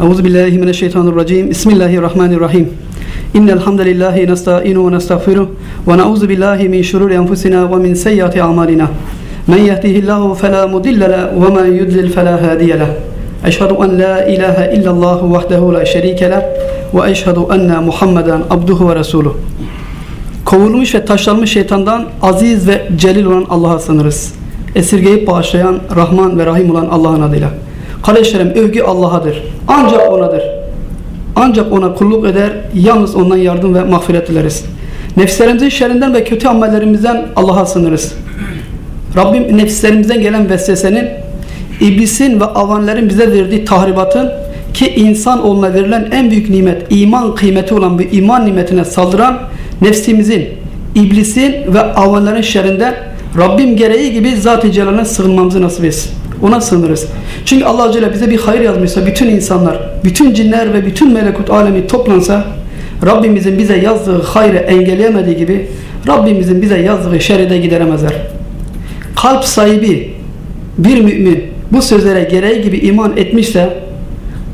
Euzu billahi mineşşeytanirracim. Bismillahirrahmanirrahim. İnnel hamdelellahi nestaînu ve nestağfiruh ve na'ûzu billahi min şururi enfusina ve min seyyiati a'malina. Men yehdihillahu fela mudille lehu ve men yudlil fela hadiye lehu. Eşhedü en la ilahe illallah vahdehu la şerike leh ve eşhedü enne Muhammeden abduhu ve resuluh. Kovulmuş ve taşlanmış şeytandan aziz ve celil olan Allah'a sınırız. Esirgeyip bağışlayan, Rahman ve Rahim olan Allah'ın adıyla. Kardeşlerim övgü Allah'adır. Ancak O'nadır. Ancak O'na kulluk eder, yalnız O'ndan yardım ve mağfiret dileriz. Nefislerimizin şerrinden ve kötü amellerimizden Allah'a sınırız. Rabbim nefislerimizden gelen vesvesenin, iblisin ve avanların bize verdiği tahribatın ki insan olma verilen en büyük nimet, iman kıymeti olan bu iman nimetine saldıran nefsimizin, iblisin ve avanların şerrinden Rabbim gereği gibi zat-ı celal'ine sığınmamızı nasip etsin. Ona sığınırız. Çünkü Allah Celle bize bir hayır yazmışsa bütün insanlar, bütün cinler ve bütün melekut alemi toplansa Rabbimizin bize yazdığı hayrı engelleyemediği gibi Rabbimizin bize yazdığı şerri de gideremezler. Kalp sahibi bir mümin bu sözlere gereği gibi iman etmişse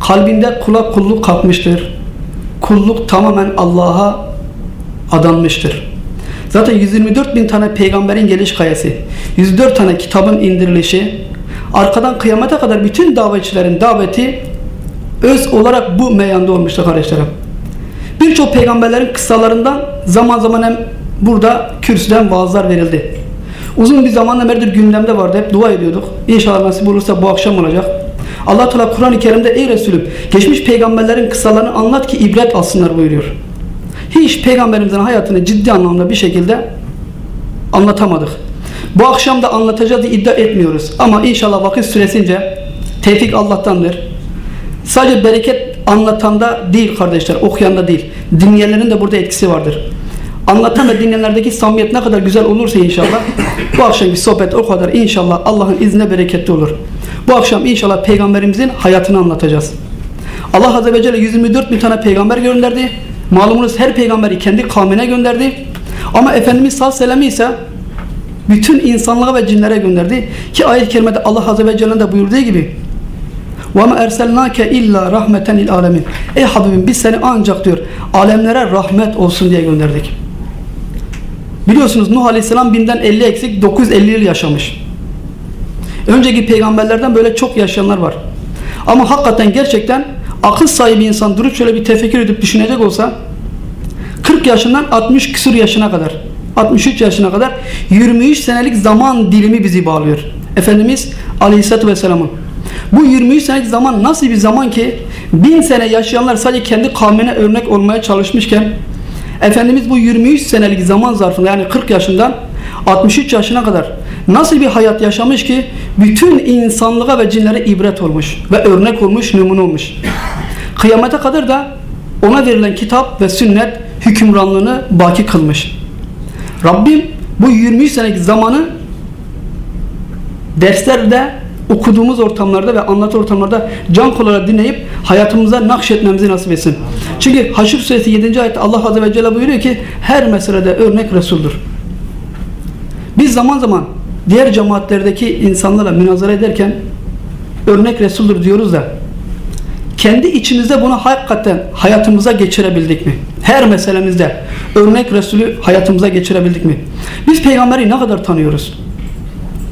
kalbinde kula kulluk kalkmıştır. Kulluk tamamen Allah'a adanmıştır. Zaten 124 bin tane peygamberin geliş kayası, 104 tane kitabın indirilişi, arkadan kıyamete kadar bütün davetçilerin daveti öz olarak bu meyanda olmuştur kardeşlerim. Birçok peygamberlerin kıssalarından zaman zaman hem burada kürsüden vaazlar verildi. Uzun bir zamandan beridir gündemde vardı. Hep dua ediyorduk. İnşallah nasip olursa bu akşam olacak. Allah Teala Kur'an-ı Kerim'de ey Resulüm geçmiş peygamberlerin kıssalarını anlat ki ibret alsınlar buyuruyor. Hiç peygamberimizin hayatını ciddi anlamda bir şekilde anlatamadık. Bu akşam da anlatacağız iddia etmiyoruz. Ama inşallah vakit süresince tevfik Allah'tandır. Sadece bereket anlatanda değil kardeşler, okuyanda değil. Dinleyenlerin de burada etkisi vardır. Anlatan ve dinleyenlerdeki samimiyet ne kadar güzel olursa inşallah bu akşamki sohbet o kadar inşallah Allah'ın izniyle bereketli olur. Bu akşam inşallah peygamberimizin hayatını anlatacağız. Allah Azze ve Celle 124 bin tane peygamber gönderdi. Malumunuz her peygamberi kendi kavmine gönderdi. Ama Efendimiz sallallahu aleyhi ve sellem ise bütün insanlığa ve cinlere gönderdi. Ki ayet-i kerimede Allah Azze ve Celle'nin de buyurduğu gibi وَمَا اَرْسَلْنَاكَ اِلَّا رَحْمَةً لِلْعَالَمِينَ Ey Habibim biz seni ancak diyor alemlere rahmet olsun diye gönderdik. Biliyorsunuz Nuh Aleyhisselam binden 50 eksik 950 yıl yaşamış. Önceki peygamberlerden böyle çok yaşayanlar var. Ama hakikaten gerçekten akıl sahibi insan durup şöyle bir tefekkür edip düşünecek olsa 40 yaşından 60 küsur yaşına kadar 63 yaşına kadar 23 senelik zaman dilimi bizi bağlıyor. Efendimiz Aleyhisselatü Vesselam'ın. Bu 23 senelik zaman nasıl bir zaman ki bin sene yaşayanlar sadece kendi kavmine örnek olmaya çalışmışken Efendimiz bu 23 senelik zaman zarfında yani 40 yaşından 63 yaşına kadar nasıl bir hayat yaşamış ki bütün insanlığa ve cinlere ibret olmuş ve örnek olmuş, numune olmuş. Kıyamete kadar da ona verilen kitap ve sünnet hükümranlığını baki kılmış. Rabbim bu 23 senelik zamanı derslerde okuduğumuz ortamlarda ve anlatı ortamlarda can kolarak dinleyip hayatımıza nakşetmemizi nasip etsin. Çünkü Haşr suresi 7. ayette Allah Azze ve Celle buyuruyor ki her meselede örnek Resul'dur. Biz zaman zaman diğer cemaatlerdeki insanlarla münazara ederken örnek Resul'dur diyoruz da kendi içimizde bunu hakikaten hayatımıza geçirebildik mi? Her meselemizde örnek Resulü hayatımıza geçirebildik mi? Biz peygamberi ne kadar tanıyoruz?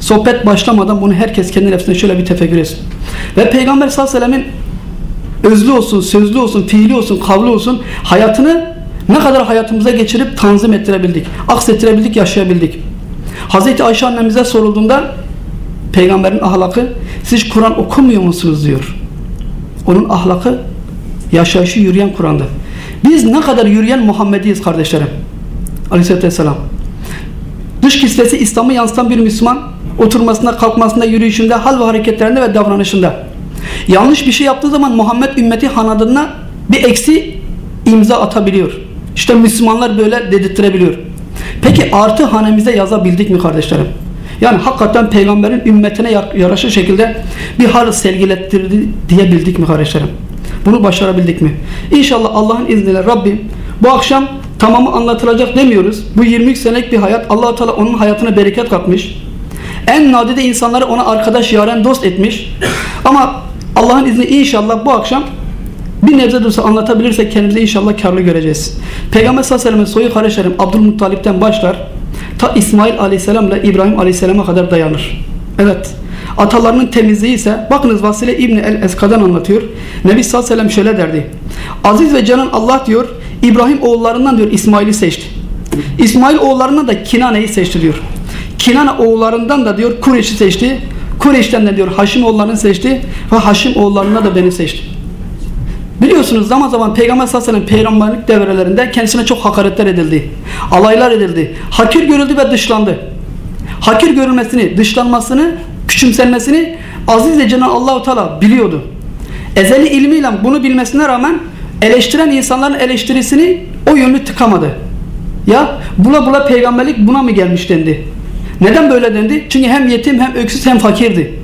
Sohbet başlamadan bunu herkes kendi nefsine şöyle bir tefekkür etsin. Ve Peygamber sallallahu aleyhi ve sellemin özlü olsun, sözlü olsun, fiili olsun, kavli olsun hayatını ne kadar hayatımıza geçirip tanzim ettirebildik, aksettirebildik, yaşayabildik. Hazreti Ayşe annemize sorulduğunda peygamberin ahlakı siz Kur'an okumuyor musunuz diyor. Onun ahlakı yaşayışı yürüyen Kur'an'dı. Biz ne kadar yürüyen Muhammediyiz kardeşlerim. Aleyhisselatü Vesselam. Dış kisvesi İslam'ı yansıtan bir Müslüman oturmasında, kalkmasında, yürüyüşünde, hal ve hareketlerinde ve davranışında. Yanlış bir şey yaptığı zaman Muhammed ümmeti hanadına bir eksi imza atabiliyor. İşte Müslümanlar böyle dedirttirebiliyor. Peki artı hanemize yazabildik mi kardeşlerim? Yani hakikaten peygamberin ümmetine yaraşır şekilde bir hal sergilettirdi diyebildik mi kardeşlerim? Bunu başarabildik mi? İnşallah Allah'ın izniyle Rabbim bu akşam tamamı anlatılacak demiyoruz. Bu 23 senelik bir hayat. allah Teala onun hayatına bereket katmış. En nadide insanları ona arkadaş, yaren, dost etmiş. Ama Allah'ın izni inşallah bu akşam bir nebze de olsa anlatabilirsek kendimizi inşallah karlı göreceğiz. Peygamber sallallahu aleyhi ve sellem'in soyu kardeşlerim Abdülmuttalip'ten başlar. Ta İsmail aleyhisselam ile İbrahim aleyhisselama kadar dayanır. Evet. Atalarının temizliği ise bakınız Vasile İbni el-Eska'dan anlatıyor. Nebi sallallahu aleyhi ve sellem şöyle derdi. Aziz ve canan Allah diyor İbrahim oğullarından diyor İsmail'i seçti. İsmail oğullarından da Kinane'yi seçti diyor. Kinane oğullarından da diyor Kureyş'i seçti. Kureyş'ten de diyor Haşim oğullarını seçti ve Haşim oğullarına da beni seçti. Biliyorsunuz zaman zaman Peygamber sallallahu aleyhi ve sellem peygamberlik devrelerinde kendisine çok hakaretler edildi. Alaylar edildi. Hakir görüldü ve dışlandı. Hakir görülmesini, dışlanmasını, küçümsenmesini aziz ve cenab Allahu Teala biliyordu. Ezeli ilmiyle bunu bilmesine rağmen eleştiren insanların eleştirisini o yönlü tıkamadı. Ya bula bula peygamberlik buna mı gelmiş dendi. Neden böyle dendi? Çünkü hem yetim hem öksüz hem fakirdi.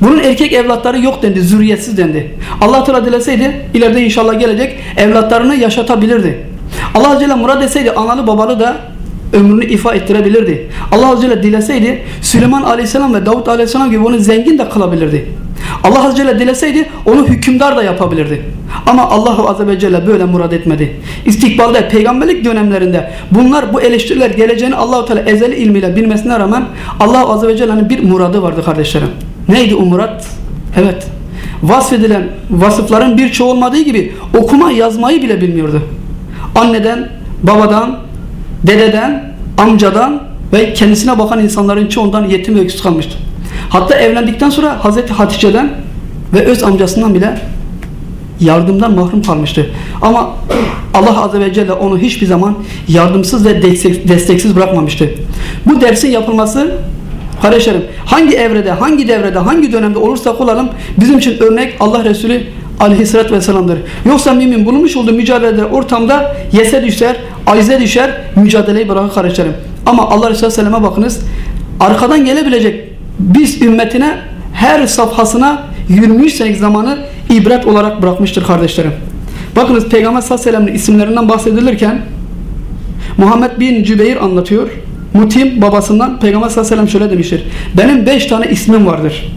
Bunun erkek evlatları yok dendi, zürriyetsiz dendi. Allah Teala dileseydi ileride inşallah gelecek evlatlarını yaşatabilirdi. Allah Celle murad etseydi analı babalı da ömrünü ifa ettirebilirdi. Allah Azze dileseydi Süleyman Aleyhisselam ve Davut Aleyhisselam gibi onu zengin de kılabilirdi. Allah Azze Celle dileseydi onu hükümdar da yapabilirdi. Ama Allah Azze ve Celle böyle murad etmedi. İstikbalde peygamberlik dönemlerinde bunlar bu eleştiriler geleceğini Allah Teala ezeli ilmiyle bilmesine rağmen Allah Azze ve Celle'nin bir muradı vardı kardeşlerim. Neydi o murad? Evet. Vasfedilen vasıfların birçoğu olmadığı gibi okuma yazmayı bile bilmiyordu. Anneden, babadan, dededen, amcadan ve kendisine bakan insanların çoğundan yetim ve öksüz kalmıştı. Hatta evlendikten sonra Hazreti Hatice'den ve öz amcasından bile yardımdan mahrum kalmıştı. Ama Allah Azze ve Celle onu hiçbir zaman yardımsız ve desteksiz bırakmamıştı. Bu dersin yapılması kardeşlerim hangi evrede, hangi devrede, hangi dönemde olursak olalım bizim için örnek Allah Resulü aleyhissalatü vesselam'dır. Yoksa mümin bulunmuş olduğu mücadelede ortamda yese düşer, acize düşer, mücadeleyi bırakır kardeşlerim. Ama Allah Resulü Aleyhisselam'a bakınız arkadan gelebilecek biz ümmetine her safhasına 23 senelik zamanı ibret olarak bırakmıştır kardeşlerim. Bakınız Peygamber sallallahu aleyhi ve sellem'in isimlerinden bahsedilirken Muhammed bin Cübeyr anlatıyor. Mutim babasından Peygamber sallallahu aleyhi ve sellem şöyle demiştir. Benim beş tane ismim vardır.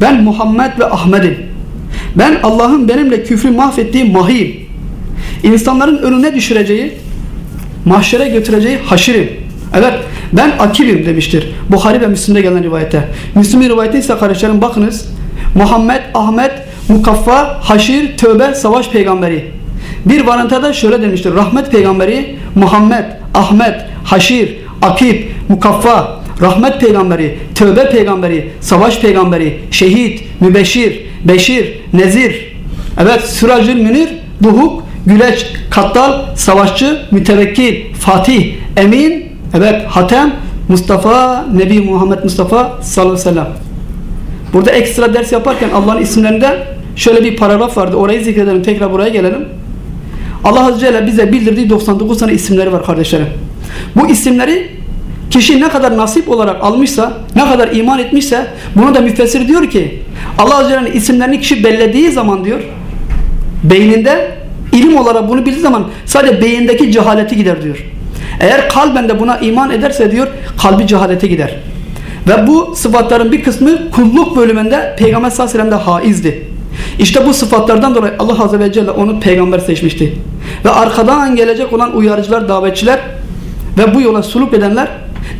Ben Muhammed ve Ahmet'im. Ben Allah'ın benimle küfrü mahvettiği mahiyim. İnsanların önüne düşüreceği, mahşere götüreceği haşirim. Evet ben akibim demiştir. Buhari ve Müslim'de gelen rivayette. Müslim'in rivayeti ise kardeşlerim bakınız. Muhammed, Ahmet, Mukaffa, Haşir, Tövbe, Savaş peygamberi. Bir varantada şöyle demiştir. Rahmet peygamberi Muhammed, Ahmet, Haşir, Akib, Mukaffa, Rahmet peygamberi, Tövbe peygamberi, Savaş peygamberi, Şehit, Mübeşir, Beşir, Nezir. Evet, Süracül Münir, Duhuk, Güleç, Kattal, Savaşçı, Mütevekkil, Fatih, Emin, evet Hatem, Mustafa, Nebi Muhammed Mustafa sallallahu aleyhi ve sellem. Burada ekstra ders yaparken Allah'ın isimlerinde şöyle bir paragraf vardı. Orayı zikredelim. Tekrar buraya gelelim. Allah Azze ve Celle bize bildirdiği 99 tane isimleri var kardeşlerim. Bu isimleri kişi ne kadar nasip olarak almışsa, ne kadar iman etmişse bunu da müfessir diyor ki Allah Azze ve Celle'nin isimlerini kişi bellediği zaman diyor beyninde ilim olarak bunu bildiği zaman sadece beyindeki cehaleti gider diyor. Eğer kalben de buna iman ederse diyor kalbi cehalete gider. Ve bu sıfatların bir kısmı kulluk bölümünde Peygamber sallallahu aleyhi ve sellem'de haizdi. İşte bu sıfatlardan dolayı Allah azze ve celle onu peygamber seçmişti. Ve arkadan gelecek olan uyarıcılar, davetçiler ve bu yola suluk edenler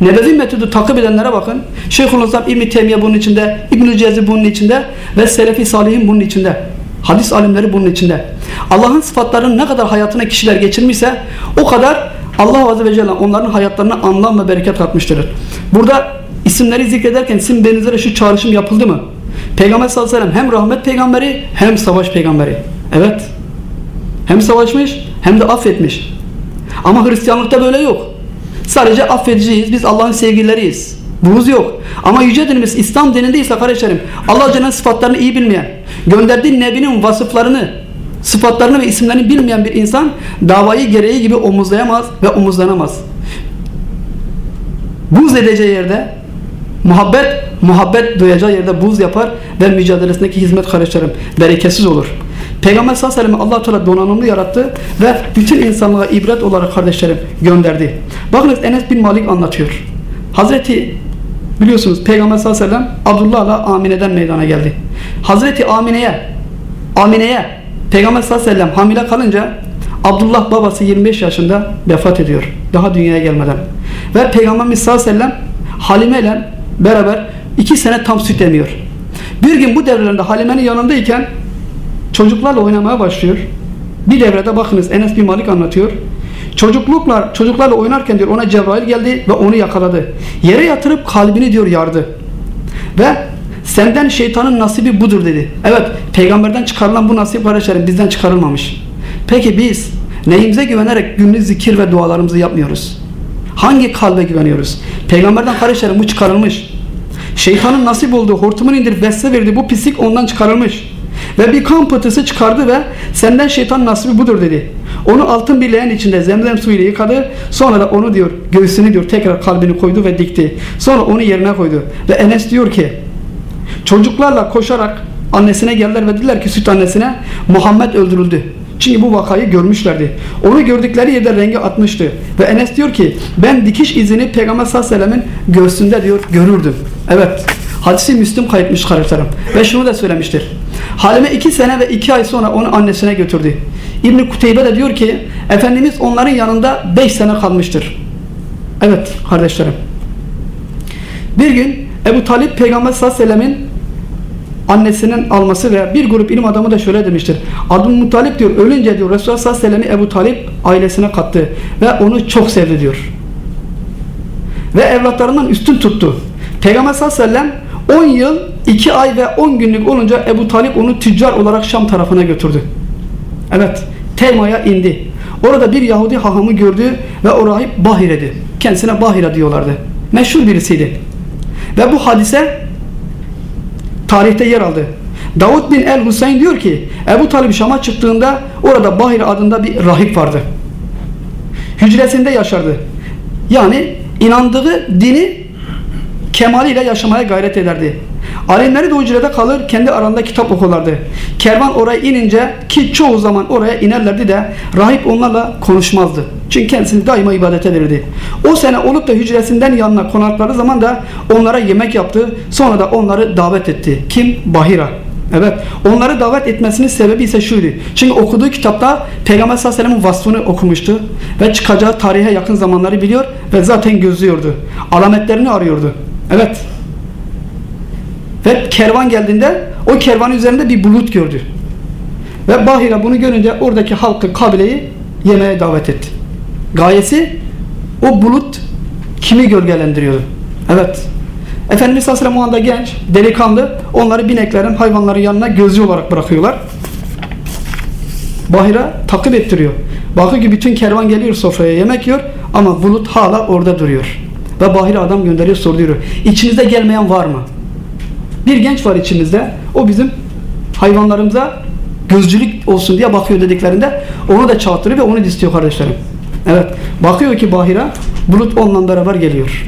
Nebevi metodu takip edenlere bakın. Şeyhülislam İbn-i Teymiye bunun içinde, İbn-i Cezi bunun içinde ve Selefi Salihin bunun içinde. Hadis alimleri bunun içinde. Allah'ın sıfatlarını ne kadar hayatına kişiler geçirmişse o kadar Allah Azze ve Celle onların hayatlarına anlam ve bereket katmıştır. Burada isimleri zikrederken sizin benizlere şu çağrışım yapıldı mı? Peygamber sallallahu aleyhi ve sellem hem rahmet peygamberi hem savaş peygamberi. Evet. Hem savaşmış hem de affetmiş. Ama Hristiyanlıkta böyle yok. Sadece affediciyiz. Biz Allah'ın sevgilileriyiz. Buğuz yok. Ama yüce dinimiz İslam dininde ise kardeşlerim Allah Cenab sıfatlarını iyi bilmeyen, gönderdiği Nebi'nin vasıflarını, sıfatlarını ve isimlerini bilmeyen bir insan davayı gereği gibi omuzlayamaz ve omuzlanamaz. Buz edeceği yerde muhabbet, muhabbet duyacağı yerde buz yapar ve mücadelesindeki hizmet kardeşlerim bereketsiz olur. Peygamber sallallahu aleyhi ve sellem allah Teala donanımlı yarattı ve bütün insanlığa ibret olarak kardeşlerim gönderdi. Bakınız Enes bin Malik anlatıyor. Hazreti biliyorsunuz Peygamber sallallahu aleyhi ve sellem Abdullah ile Amine'den meydana geldi. Hazreti Amine'ye Amine'ye Peygamber sallallahu aleyhi ve sellem hamile kalınca Abdullah babası 25 yaşında vefat ediyor. Daha dünyaya gelmeden. Ve Peygamberimiz sallallahu aleyhi ve sellem Halime ile beraber iki sene tam süt emiyor. Bir gün bu devrelerinde Halime'nin yanındayken çocuklarla oynamaya başlıyor. Bir devrede bakınız Enes bin Malik anlatıyor. Çocukluklar, çocuklarla oynarken diyor ona Cebrail geldi ve onu yakaladı. Yere yatırıp kalbini diyor yardı. Ve senden şeytanın nasibi budur dedi. Evet peygamberden çıkarılan bu nasip kardeşlerim bizden çıkarılmamış. Peki biz neyimize güvenerek günlük zikir ve dualarımızı yapmıyoruz? Hangi kalbe güveniyoruz? Peygamberden kardeşlerim bu çıkarılmış. Şeytanın nasip olduğu hortumun indirip besle verdi bu pislik ondan çıkarılmış. Ve bir kan pıtısı çıkardı ve senden şeytan nasibi budur dedi. Onu altın bir leğen içinde zemzem suyuyla yıkadı. Sonra da onu diyor göğsünü diyor tekrar kalbini koydu ve dikti. Sonra onu yerine koydu. Ve Enes diyor ki çocuklarla koşarak annesine geldiler ve dediler ki süt annesine Muhammed öldürüldü. Çünkü bu vakayı görmüşlerdi. Onu gördükleri yerde rengi atmıştı. Ve Enes diyor ki ben dikiş izini Peygamber sallallahu aleyhi ve sellemin göğsünde diyor görürdüm. Evet. Hadisi Müslüm kayıtmış kardeşlerim. Ve şunu da söylemiştir. Halime iki sene ve iki ay sonra onu annesine götürdü. İbn-i Kuteybe de diyor ki Efendimiz onların yanında beş sene kalmıştır. Evet kardeşlerim. Bir gün Ebu Talip Peygamber sallallahu aleyhi ve sellemin annesinin alması ve bir grup ilim adamı da şöyle demiştir. Abdülmuttalip diyor ölünce diyor Resulullah sallallahu aleyhi ve sellem'i Ebu Talip ailesine kattı ve onu çok sevdi diyor. Ve evlatlarından üstün tuttu. Peygamber sallallahu aleyhi ve sellem 10 yıl 2 ay ve 10 günlük olunca Ebu Talip onu tüccar olarak Şam tarafına götürdü. Evet Telma'ya indi. Orada bir Yahudi hahamı gördü ve o rahip Bahire'di. Kendisine Bahire diyorlardı. Meşhur birisiydi. Ve bu hadise tarihte yer aldı. Davud bin el Hüseyin diyor ki Ebu Talib Şam'a çıktığında orada Bahir adında bir rahip vardı. Hücresinde yaşardı. Yani inandığı dini kemaliyle yaşamaya gayret ederdi. Alimleri de hücrede kalır, kendi arasında kitap okurlardı. Kervan oraya inince ki çoğu zaman oraya inerlerdi de rahip onlarla konuşmazdı. Çünkü kendisini daima ibadet ederdi. O sene olup da hücresinden yanına konakları zaman da onlara yemek yaptı. Sonra da onları davet etti. Kim? Bahira. Evet. Onları davet etmesinin sebebi ise şuydu. Çünkü okuduğu kitapta Peygamber sallallahu aleyhi ve vasfını okumuştu. Ve çıkacağı tarihe yakın zamanları biliyor ve zaten gözlüyordu. Alametlerini arıyordu. Evet. Ve kervan geldiğinde o kervanın üzerinde bir bulut gördü. Ve Bahira bunu görünce oradaki halkı, kabileyi yemeğe davet etti. Gayesi o bulut kimi gölgelendiriyordu? Evet. Efendimiz Aleyhisselam o anda genç, delikanlı. Onları bineklerin, hayvanların yanına gözcü olarak bırakıyorlar. Bahira takip ettiriyor. Bakıyor ki bütün kervan geliyor sofraya yemek yiyor ama bulut hala orada duruyor. Ve Bahira adam gönderiyor soruyor. İçinizde gelmeyen var mı? Bir genç var içimizde. O bizim hayvanlarımıza gözcülük olsun diye bakıyor dediklerinde onu da çağırtırıyor ve onu istiyor kardeşlerim. Evet. Bakıyor ki Bahira bulut onunla beraber geliyor.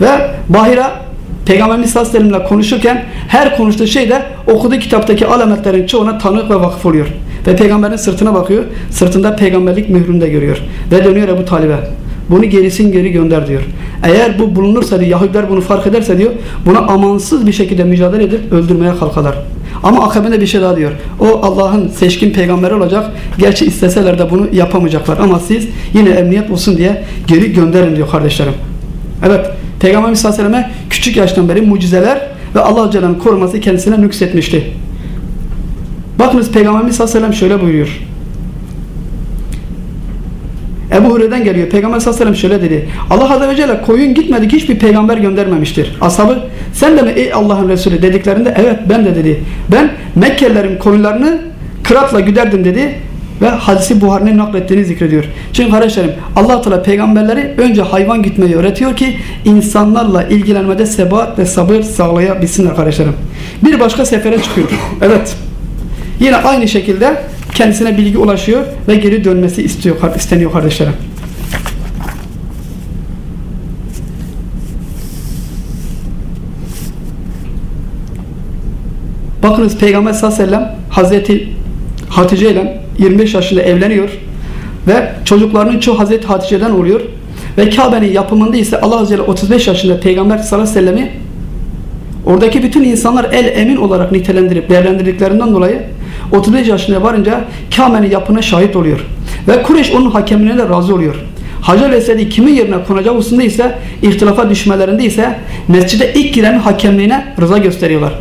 Ve Bahira Peygamberimiz sallallahu aleyhi konuşurken her konuştuğu şeyde okuduğu kitaptaki alametlerin çoğuna tanık ve vakıf oluyor. Ve peygamberin sırtına bakıyor. Sırtında peygamberlik mührünü de görüyor. Ve dönüyor Ebu Talib'e. Bunu gerisin geri gönder diyor. Eğer bu bulunursa diyor, Yahudiler bunu fark ederse diyor, buna amansız bir şekilde mücadele edip öldürmeye kalkarlar. Ama akabinde bir şey daha diyor. O Allah'ın seçkin peygamberi olacak. Gerçi isteseler de bunu yapamayacaklar. Ama siz yine emniyet olsun diye geri gönderin diyor kardeşlerim. Evet. Peygamberimiz sallallahu aleyhi ve selleme küçük yaştan beri mucizeler ve Allah Celle'nin koruması kendisine nüksetmişti. Bakınız Peygamberimiz sallallahu aleyhi ve sellem şöyle buyuruyor. Ebu Hureyre'den geliyor. Peygamber sallallahu aleyhi ve sellem şöyle dedi. Allah azze ve celle koyun gitmedik hiçbir peygamber göndermemiştir. Ashabı sen de mi ey Allah'ın Resulü dediklerinde evet ben de dedi. Ben Mekkelilerin koyunlarını kıratla güderdim dedi ve hadisi Buhari'nin naklettiğini zikrediyor. Çünkü kardeşlerim allah Teala peygamberleri önce hayvan gitmeyi öğretiyor ki insanlarla ilgilenmede sebat ve sabır sağlayabilsinler kardeşlerim. Bir başka sefere çıkıyor. Evet. Yine aynı şekilde kendisine bilgi ulaşıyor ve geri dönmesi istiyor, isteniyor kardeşlerim. Bakınız Peygamber sallallahu aleyhi ve sellem Hazreti Hatice ile 25 yaşında evleniyor ve çocuklarının çoğu Hazreti Hatice'den oluyor ve Kabe'nin yapımında ise Allah Azze ve Celle 35 yaşında Peygamber sallallahu aleyhi ve sellem'i oradaki bütün insanlar el emin olarak nitelendirip değerlendirdiklerinden dolayı 35 yaşına varınca Kabe'nin yapına şahit oluyor. Ve Kureyş onun hakemliğine de razı oluyor. Hacer Esedi kimin yerine konacağı hususunda ise ihtilafa düşmelerinde ise mescide ilk girenin hakemliğine rıza gösteriyorlar.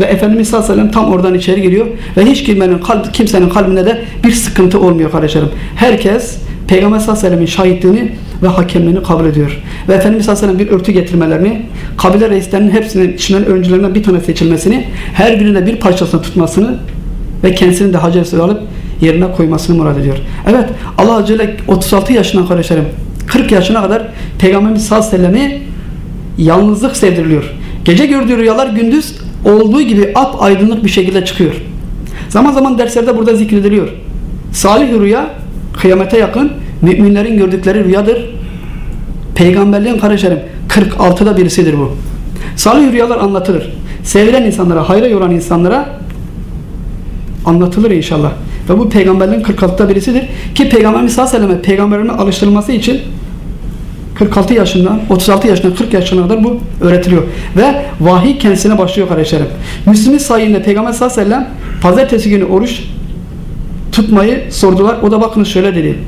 Ve Efendimiz sallallahu aleyhi ve sellem tam oradan içeri giriyor ve hiç girmenin kalb, kimsenin kalbinde de bir sıkıntı olmuyor kardeşlerim. Herkes Peygamber sallallahu aleyhi ve sellem'in şahitliğini ve hakemliğini kabul ediyor. Ve Efendimiz sallallahu aleyhi ve sellem bir örtü getirmelerini, kabile reislerinin hepsinin içinden öncülerinden bir tane seçilmesini, her birine bir parçasını tutmasını ve kendisini de Hacer alıp yerine koymasını murad ediyor. Evet Allah Azze ve 36 yaşından kardeşlerim 40 yaşına kadar Peygamberimiz sallallahu aleyhi ve sellem'i yalnızlık sevdiriliyor. Gece gördüğü rüyalar gündüz olduğu gibi ap aydınlık bir şekilde çıkıyor. Zaman zaman derslerde burada zikrediliyor. Salih rüya kıyamete yakın müminlerin gördükleri rüyadır. Peygamberliğin kardeşlerim 46'da birisidir bu. Salih rüyalar anlatılır. Sevilen insanlara, hayra yoran insanlara anlatılır inşallah. Ve bu peygamberlerin 46'da birisidir. Ki Peygamberimiz sallallahu aleyhi ve sellem peygamberine alıştırılması için 46 yaşından 36 yaşından 40 yaşına kadar bu öğretiliyor. Ve vahiy kendisine başlıyor kardeşlerim. Müslüm'ün sayında Peygamber sallallahu aleyhi ve sellem pazartesi günü oruç tutmayı sordular. O da bakın şöyle dedi.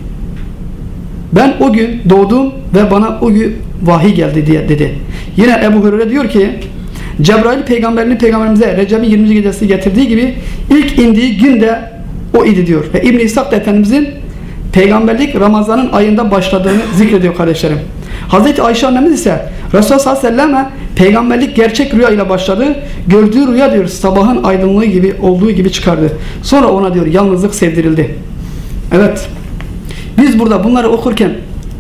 Ben o gün doğdum ve bana o gün vahiy geldi diye dedi. Yine Ebu Hureyre diyor ki Cebrail peygamberini peygamberimize Recep'in 20. gecesi getirdiği gibi ilk indiği günde o idi diyor. Ve İbn İshak da Efendimizin peygamberlik Ramazan'ın ayında başladığını zikrediyor kardeşlerim. Hazreti Ayşe annemiz ise Resulullah sallallahu aleyhi ve sellem peygamberlik gerçek rüya ile başladı. Gördüğü rüya diyor sabahın aydınlığı gibi olduğu gibi çıkardı. Sonra ona diyor yalnızlık sevdirildi. Evet. Biz burada bunları okurken,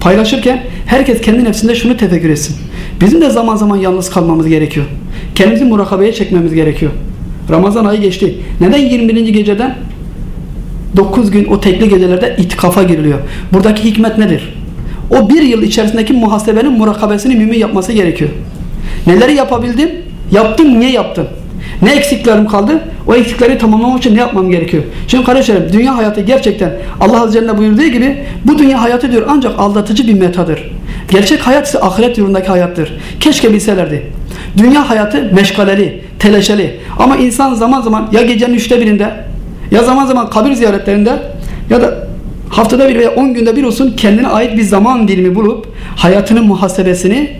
paylaşırken herkes kendi nefsinde şunu tefekkür etsin. Bizim de zaman zaman yalnız kalmamız gerekiyor. Kendimizi murakabeye çekmemiz gerekiyor. Ramazan ayı geçti. Neden 21. geceden 9 gün o tekli gecelerde itikafa giriliyor? Buradaki hikmet nedir? O bir yıl içerisindeki muhasebenin murakabesini mümin yapması gerekiyor. Neleri yapabildim? Yaptım, niye yaptım? Ne eksiklerim kaldı? O eksikleri tamamlamak için ne yapmam gerekiyor? Şimdi kardeşlerim dünya hayatı gerçekten Allah Azze Celle buyurduğu gibi bu dünya hayatı diyor ancak aldatıcı bir metadır. Gerçek hayat ise ahiret yolundaki hayattır. Keşke bilselerdi. Dünya hayatı meşgaleli, teleşeli. Ama insan zaman zaman ya gecenin üçte birinde ya zaman zaman kabir ziyaretlerinde ya da haftada bir veya on günde bir olsun kendine ait bir zaman dilimi bulup hayatının muhasebesini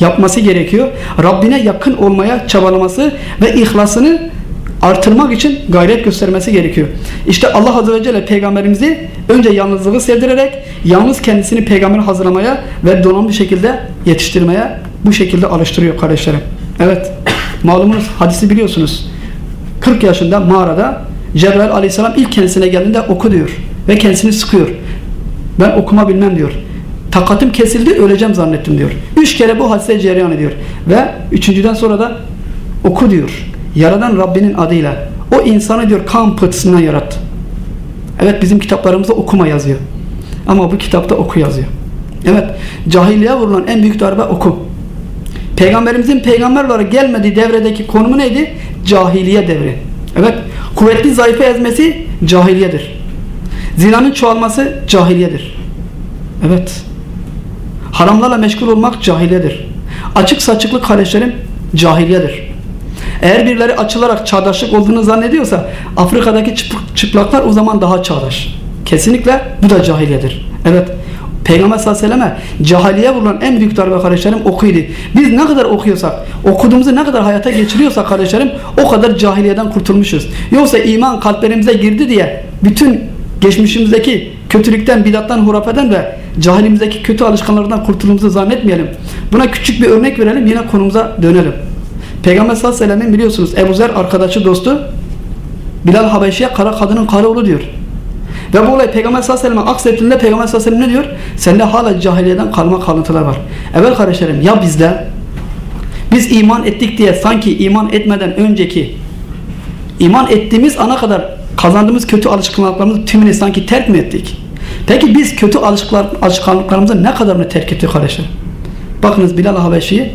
yapması gerekiyor. Rabbine yakın olmaya çabalaması ve ihlasını artırmak için gayret göstermesi gerekiyor. İşte Allah Azze ve Celle peygamberimizi önce yalnızlığı sevdirerek yalnız kendisini peygamber hazırlamaya ve donanımlı bir şekilde yetiştirmeye bu şekilde alıştırıyor kardeşlerim. Evet malumunuz hadisi biliyorsunuz. 40 yaşında mağarada Cebrail aleyhisselam ilk kendisine geldiğinde oku diyor ve kendisini sıkıyor. Ben okuma bilmem diyor. Takatım kesildi öleceğim zannettim diyor. Üç kere bu hadise cereyan ediyor. Ve üçüncüden sonra da oku diyor. Yaradan Rabbinin adıyla. O insanı diyor kan pıhtısından yarattı. Evet bizim kitaplarımızda okuma yazıyor. Ama bu kitapta oku yazıyor. Evet cahiliye vurulan en büyük darbe oku. Peygamberimizin peygamber olarak gelmediği devredeki konumu neydi? Cahiliye devri. Evet kuvvetli zayıfı ezmesi cahiliyedir. Zinanın çoğalması cahiliyedir. Evet. Haramlarla meşgul olmak cahiliyedir. Açık saçıklı kardeşlerim cahiliyedir. Eğer birileri açılarak çağdaşlık olduğunu zannediyorsa Afrika'daki çıplaklar o zaman daha çağdaş. Kesinlikle bu da cahiliyedir. Evet. Peygamber sallallahu aleyhi ve selleme cahiliye vurulan en büyük darbe kardeşlerim okuydu. Biz ne kadar okuyorsak, okuduğumuzu ne kadar hayata geçiriyorsak kardeşlerim o kadar cahiliyeden kurtulmuşuz. Yoksa iman kalplerimize girdi diye bütün geçmişimizdeki kötülükten, bidattan, hurafeden ve cahilimizdeki kötü alışkanlardan kurtulduğumuzu zannetmeyelim. Buna küçük bir örnek verelim yine konumuza dönelim. Peygamber sallallahu aleyhi ve sellem'in biliyorsunuz Ebu Zer arkadaşı dostu Bilal Habeşi'ye kara kadının kara oğlu diyor. Ve bu olay Peygamber sallallahu aleyhi ve sellem'e aksettiğinde Peygamber sallallahu aleyhi ve sellem ne diyor? Sende hala cahiliyeden kalma kalıntılar var. Evet kardeşlerim ya bizde biz iman ettik diye sanki iman etmeden önceki iman ettiğimiz ana kadar kazandığımız kötü alışkanlıklarımızı tümünü sanki terk mi ettik? Peki biz kötü alışkanlıklarımızı ne kadarını terk ettik kardeşler? Bakınız Bilal Habeşi'yi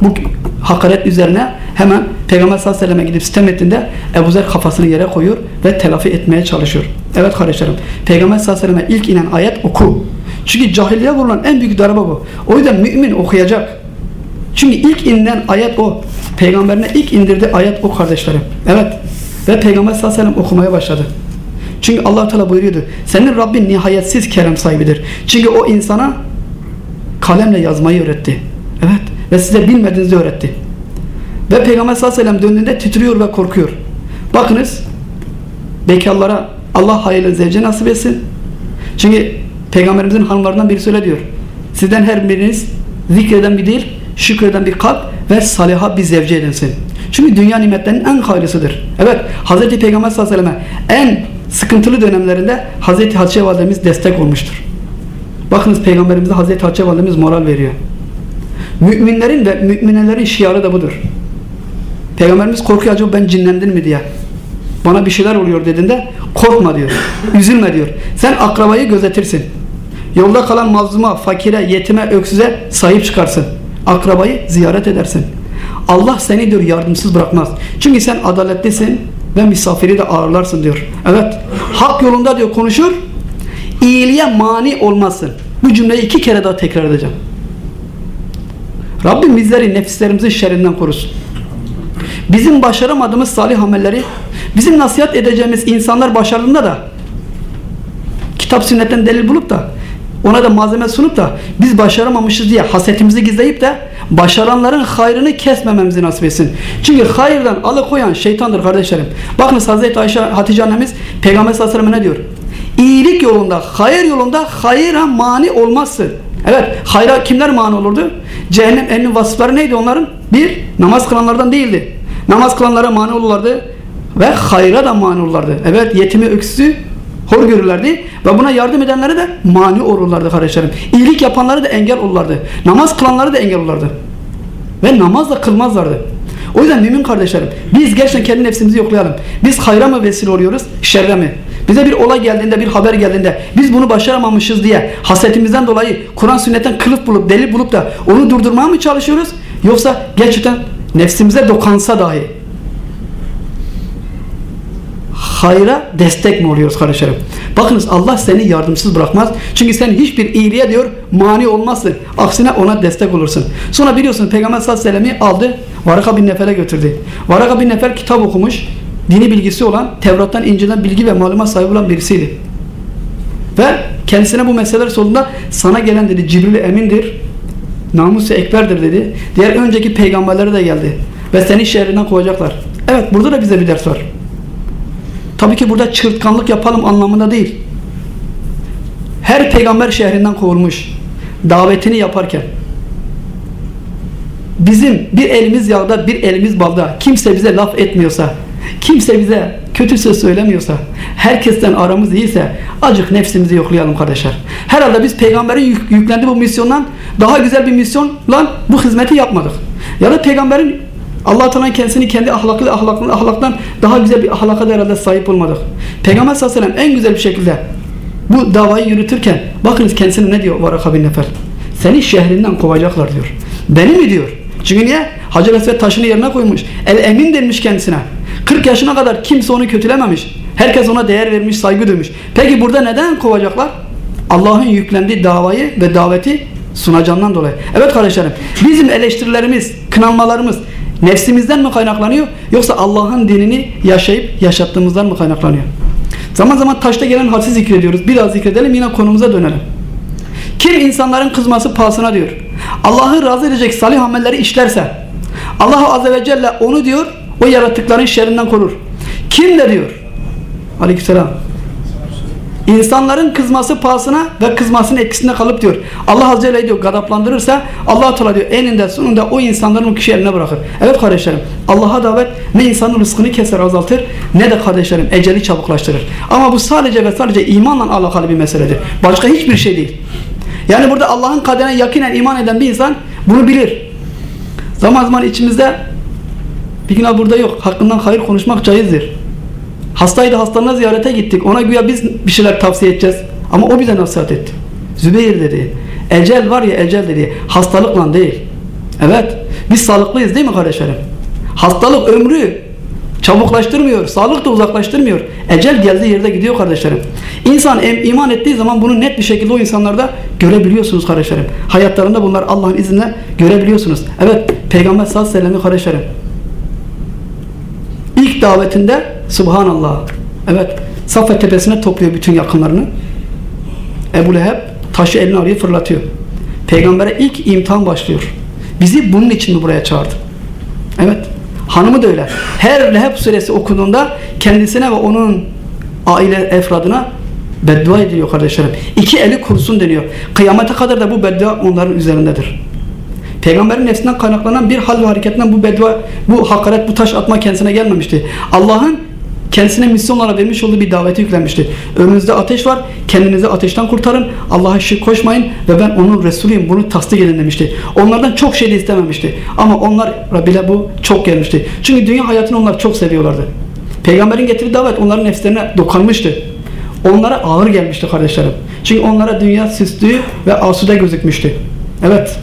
bu hakaret üzerine hemen Peygamber sallallahu aleyhi ve selleme gidip sitem ettiğinde Ebu Zer kafasını yere koyuyor ve telafi etmeye çalışıyor. Evet kardeşlerim Peygamber sallallahu aleyhi ve selleme ilk inen ayet oku. Çünkü cahiliye vurulan en büyük darbe bu. O yüzden mümin okuyacak. Çünkü ilk inilen ayet o. Peygamberine ilk indirdiği ayet o kardeşlerim. Evet. Ve Peygamber sallallahu aleyhi ve sellem okumaya başladı. Çünkü allah Teala buyuruyordu. Senin Rabbin nihayetsiz kerem sahibidir. Çünkü o insana kalemle yazmayı öğretti. Evet. Ve size bilmediğinizi öğretti. Ve Peygamber sallallahu aleyhi ve sellem döndüğünde titriyor ve korkuyor. Bakınız bekarlara Allah hayırlı zevce nasip etsin. Çünkü Peygamberimizin hanımlarından biri söyle diyor. Sizden her biriniz zikreden bir dil, şükreden bir kalp ve saliha bir zevce edinsin. Çünkü dünya nimetlerinin en hayırlısıdır. Evet, Hz. Peygamber sallallahu aleyhi ve sellem en sıkıntılı dönemlerinde Hz. Hatice validemiz destek olmuştur. Bakınız Peygamberimize Hz. Hatice validemiz moral veriyor. Müminlerin ve müminelerin şiarı da budur. Peygamberimiz korkuyor acaba ben cinlendim mi diye. Bana bir şeyler oluyor dediğinde korkma diyor. Üzülme diyor. Sen akrabayı gözetirsin. Yolda kalan mazluma, fakire, yetime, öksüze sahip çıkarsın. Akrabayı ziyaret edersin. Allah seni diyor yardımsız bırakmaz. Çünkü sen adaletlisin ve misafiri de ağırlarsın diyor. Evet. Hak yolunda diyor konuşur. İyiliğe mani olmazsın. Bu cümleyi iki kere daha tekrar edeceğim. Rabbim bizleri nefislerimizin şerrinden korusun. Bizim başaramadığımız salih amelleri bizim nasihat edeceğimiz insanlar başardığında da kitap sünnetten delil bulup da ona da malzeme sunup da biz başaramamışız diye hasetimizi gizleyip de başaranların hayrını kesmememizi nasip etsin. Çünkü hayırdan alıkoyan şeytandır kardeşlerim. Bakınız Hazreti Ayşe Hatice annemiz Peygamber sallallahu ne diyor? İyilik yolunda, hayır yolunda hayıra mani olmazsın. Evet, hayra kimler mani olurdu? Cehennem ehlinin vasıfları neydi onların? Bir, namaz kılanlardan değildi. Namaz kılanlara mani olurlardı ve hayra da mani olurlardı. Evet, yetimi öksüzü hor görürlerdi ve buna yardım edenlere de mani olurlardı kardeşlerim. İyilik yapanları da engel olurlardı. Namaz kılanları da engel olurlardı. Ve namaz da kılmazlardı. O yüzden mümin kardeşlerim biz gerçekten kendi nefsimizi yoklayalım. Biz hayra mı vesile oluyoruz, şerre mi? Bize bir olay geldiğinde, bir haber geldiğinde biz bunu başaramamışız diye hasetimizden dolayı Kur'an sünnetten kılıf bulup, delil bulup da onu durdurmaya mı çalışıyoruz? Yoksa gerçekten nefsimize dokansa dahi hayra destek mi oluyoruz kardeşlerim? Bakınız Allah seni yardımsız bırakmaz. Çünkü sen hiçbir iyiliğe diyor mani olmazsın. Aksine ona destek olursun. Sonra biliyorsunuz Peygamber sallallahu aleyhi ve sellem'i aldı. Varaka bin Nefel'e götürdü. Varaka bin Nefel kitap okumuş. Dini bilgisi olan, Tevrat'tan, İncil'den bilgi ve malumat sahibi olan birisiydi. Ve kendisine bu meseleler sorduğunda sana gelen dedi Cibril emindir. Namusu ekberdir dedi. Diğer önceki peygamberlere de geldi. Ve seni şehrinden kovacaklar. Evet burada da bize bir ders var. Tabii ki burada çırtkanlık yapalım anlamında değil. Her peygamber şehrinden kovulmuş. Davetini yaparken. Bizim bir elimiz yağda, bir elimiz balda. Kimse bize laf etmiyorsa, kimse bize kötü söz söylemiyorsa, herkesten aramız iyiyse acık nefsimizi yoklayalım kardeşler. Herhalde biz peygamberin yük, yüklendiği bu misyondan daha güzel bir misyonla bu hizmeti yapmadık. Ya da peygamberin Allah Teala kendisini kendi ahlaklı ahlaklı ahlaktan daha güzel bir ahlaka da herhalde sahip olmadık. Peygamber sallallahu aleyhi ve sellem en güzel bir şekilde bu davayı yürütürken bakınız kendisine ne diyor Varaka bin Nefel? Seni şehrinden kovacaklar diyor. Beni mi diyor? Çünkü niye? Hacer Esved taşını yerine koymuş. El emin denmiş kendisine. 40 yaşına kadar kimse onu kötülememiş. Herkes ona değer vermiş, saygı duymuş. Peki burada neden kovacaklar? Allah'ın yüklendiği davayı ve daveti sunacağından dolayı. Evet kardeşlerim, bizim eleştirilerimiz, kınanmalarımız nefsimizden mi kaynaklanıyor yoksa Allah'ın dinini yaşayıp yaşattığımızdan mı kaynaklanıyor? Zaman zaman taşta gelen hadisi zikrediyoruz. Biraz zikredelim yine konumuza dönelim. Kim insanların kızması pahasına diyor. Allah'ı razı edecek salih amelleri işlerse Allah Azze ve Celle onu diyor o yaratıkların şerrinden korur. Kim de diyor Aleykümselam İnsanların kızması pahasına ve kızmasının etkisinde kalıp diyor. Allah Azze ve diyor gadaplandırırsa Allah Teala diyor eninde sonunda o insanların o kişi eline bırakır. Evet kardeşlerim Allah'a davet ne insanın rızkını keser azaltır ne de kardeşlerim eceli çabuklaştırır. Ama bu sadece ve sadece imanla alakalı bir meseledir. Başka hiçbir şey değil. Yani burada Allah'ın kaderine yakinen iman eden bir insan bunu bilir. Zaman zaman içimizde bir gün burada yok. Hakkından hayır konuşmak caizdir. Hastaydı hastalığına ziyarete gittik. Ona güya biz bir şeyler tavsiye edeceğiz. Ama o bize nasihat etti. Zübeyir dedi. Ecel var ya ecel dedi. Hastalıkla değil. Evet. Biz sağlıklıyız değil mi kardeşlerim? Hastalık ömrü çabuklaştırmıyor. Sağlık da uzaklaştırmıyor. Ecel geldiği yerde gidiyor kardeşlerim. İnsan iman ettiği zaman bunu net bir şekilde o insanlarda görebiliyorsunuz kardeşlerim. Hayatlarında bunlar Allah'ın izniyle görebiliyorsunuz. Evet Peygamber sallallahu aleyhi ve sellem'i kardeşlerim. Davetinde Subhanallah. Evet. Safa tepesine topluyor bütün yakınlarını. Ebu Leheb taşı eline alıyor fırlatıyor. Peygamber'e ilk imtihan başlıyor. Bizi bunun için mi buraya çağırdı? Evet. Hanımı da öyle. Her Leheb suresi okunduğunda kendisine ve onun aile efradına beddua ediliyor kardeşlerim. İki eli kurusun deniyor. Kıyamete kadar da bu beddua onların üzerindedir. Peygamberin nefsinden kaynaklanan bir hal ve hareketinden bu beddua, bu hakaret, bu taş atma kendisine gelmemişti. Allah'ın kendisine misyonlara vermiş olduğu bir daveti yüklenmişti. Önünüzde ateş var, kendinizi ateşten kurtarın, Allah'a şirk koşmayın ve ben onun Resulüyüm, bunu tasdik edin demişti. Onlardan çok şey de istememişti. Ama onlara bile bu çok gelmişti. Çünkü dünya hayatını onlar çok seviyorlardı. Peygamberin getirdiği davet onların nefslerine dokanmıştı. Onlara ağır gelmişti kardeşlerim. Çünkü onlara dünya süslü ve asude gözükmüştü. Evet.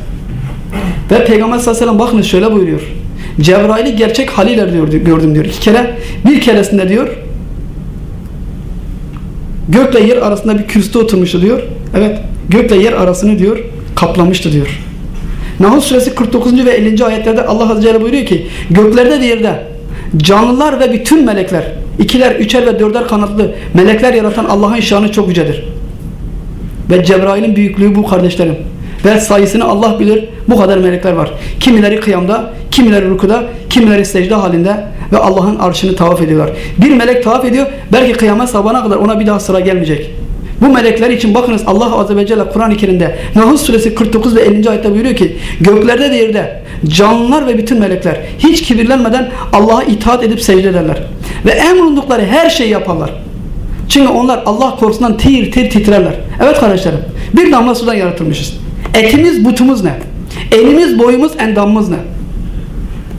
Ve Peygamber sallallahu aleyhi ve sellem bakınız şöyle buyuruyor. Cebrail'i gerçek haliyle diyor, gördüm diyor. İki kere. Bir keresinde diyor gökle yer arasında bir kürsüde oturmuştu diyor. Evet. Gökle yer arasını diyor kaplamıştı diyor. Nahl suresi 49. ve 50. ayetlerde Allah Azze ve Celle buyuruyor ki göklerde de yerde canlılar ve bütün melekler ikiler, üçer ve dörder kanatlı melekler yaratan Allah'ın şanı çok yücedir. Ve Cebrail'in büyüklüğü bu kardeşlerim. Ve sayısını Allah bilir. Bu kadar melekler var. Kimileri kıyamda, kimileri rukuda, kimileri secde halinde ve Allah'ın arşını tavaf ediyorlar. Bir melek tavaf ediyor. Belki kıyamet sabahına kadar ona bir daha sıra gelmeyecek. Bu melekler için bakınız Allah Azze ve Celle Kur'an-ı Kerim'de Nahl suresi 49 ve 50. ayette buyuruyor ki göklerde de yerde canlılar ve bütün melekler hiç kibirlenmeden Allah'a itaat edip secde ederler. Ve emrundukları her şeyi yaparlar. Çünkü onlar Allah korkusundan tir tir titrerler. Evet kardeşlerim bir damla sudan yaratılmışız. Etimiz butumuz ne? Elimiz boyumuz endamımız ne?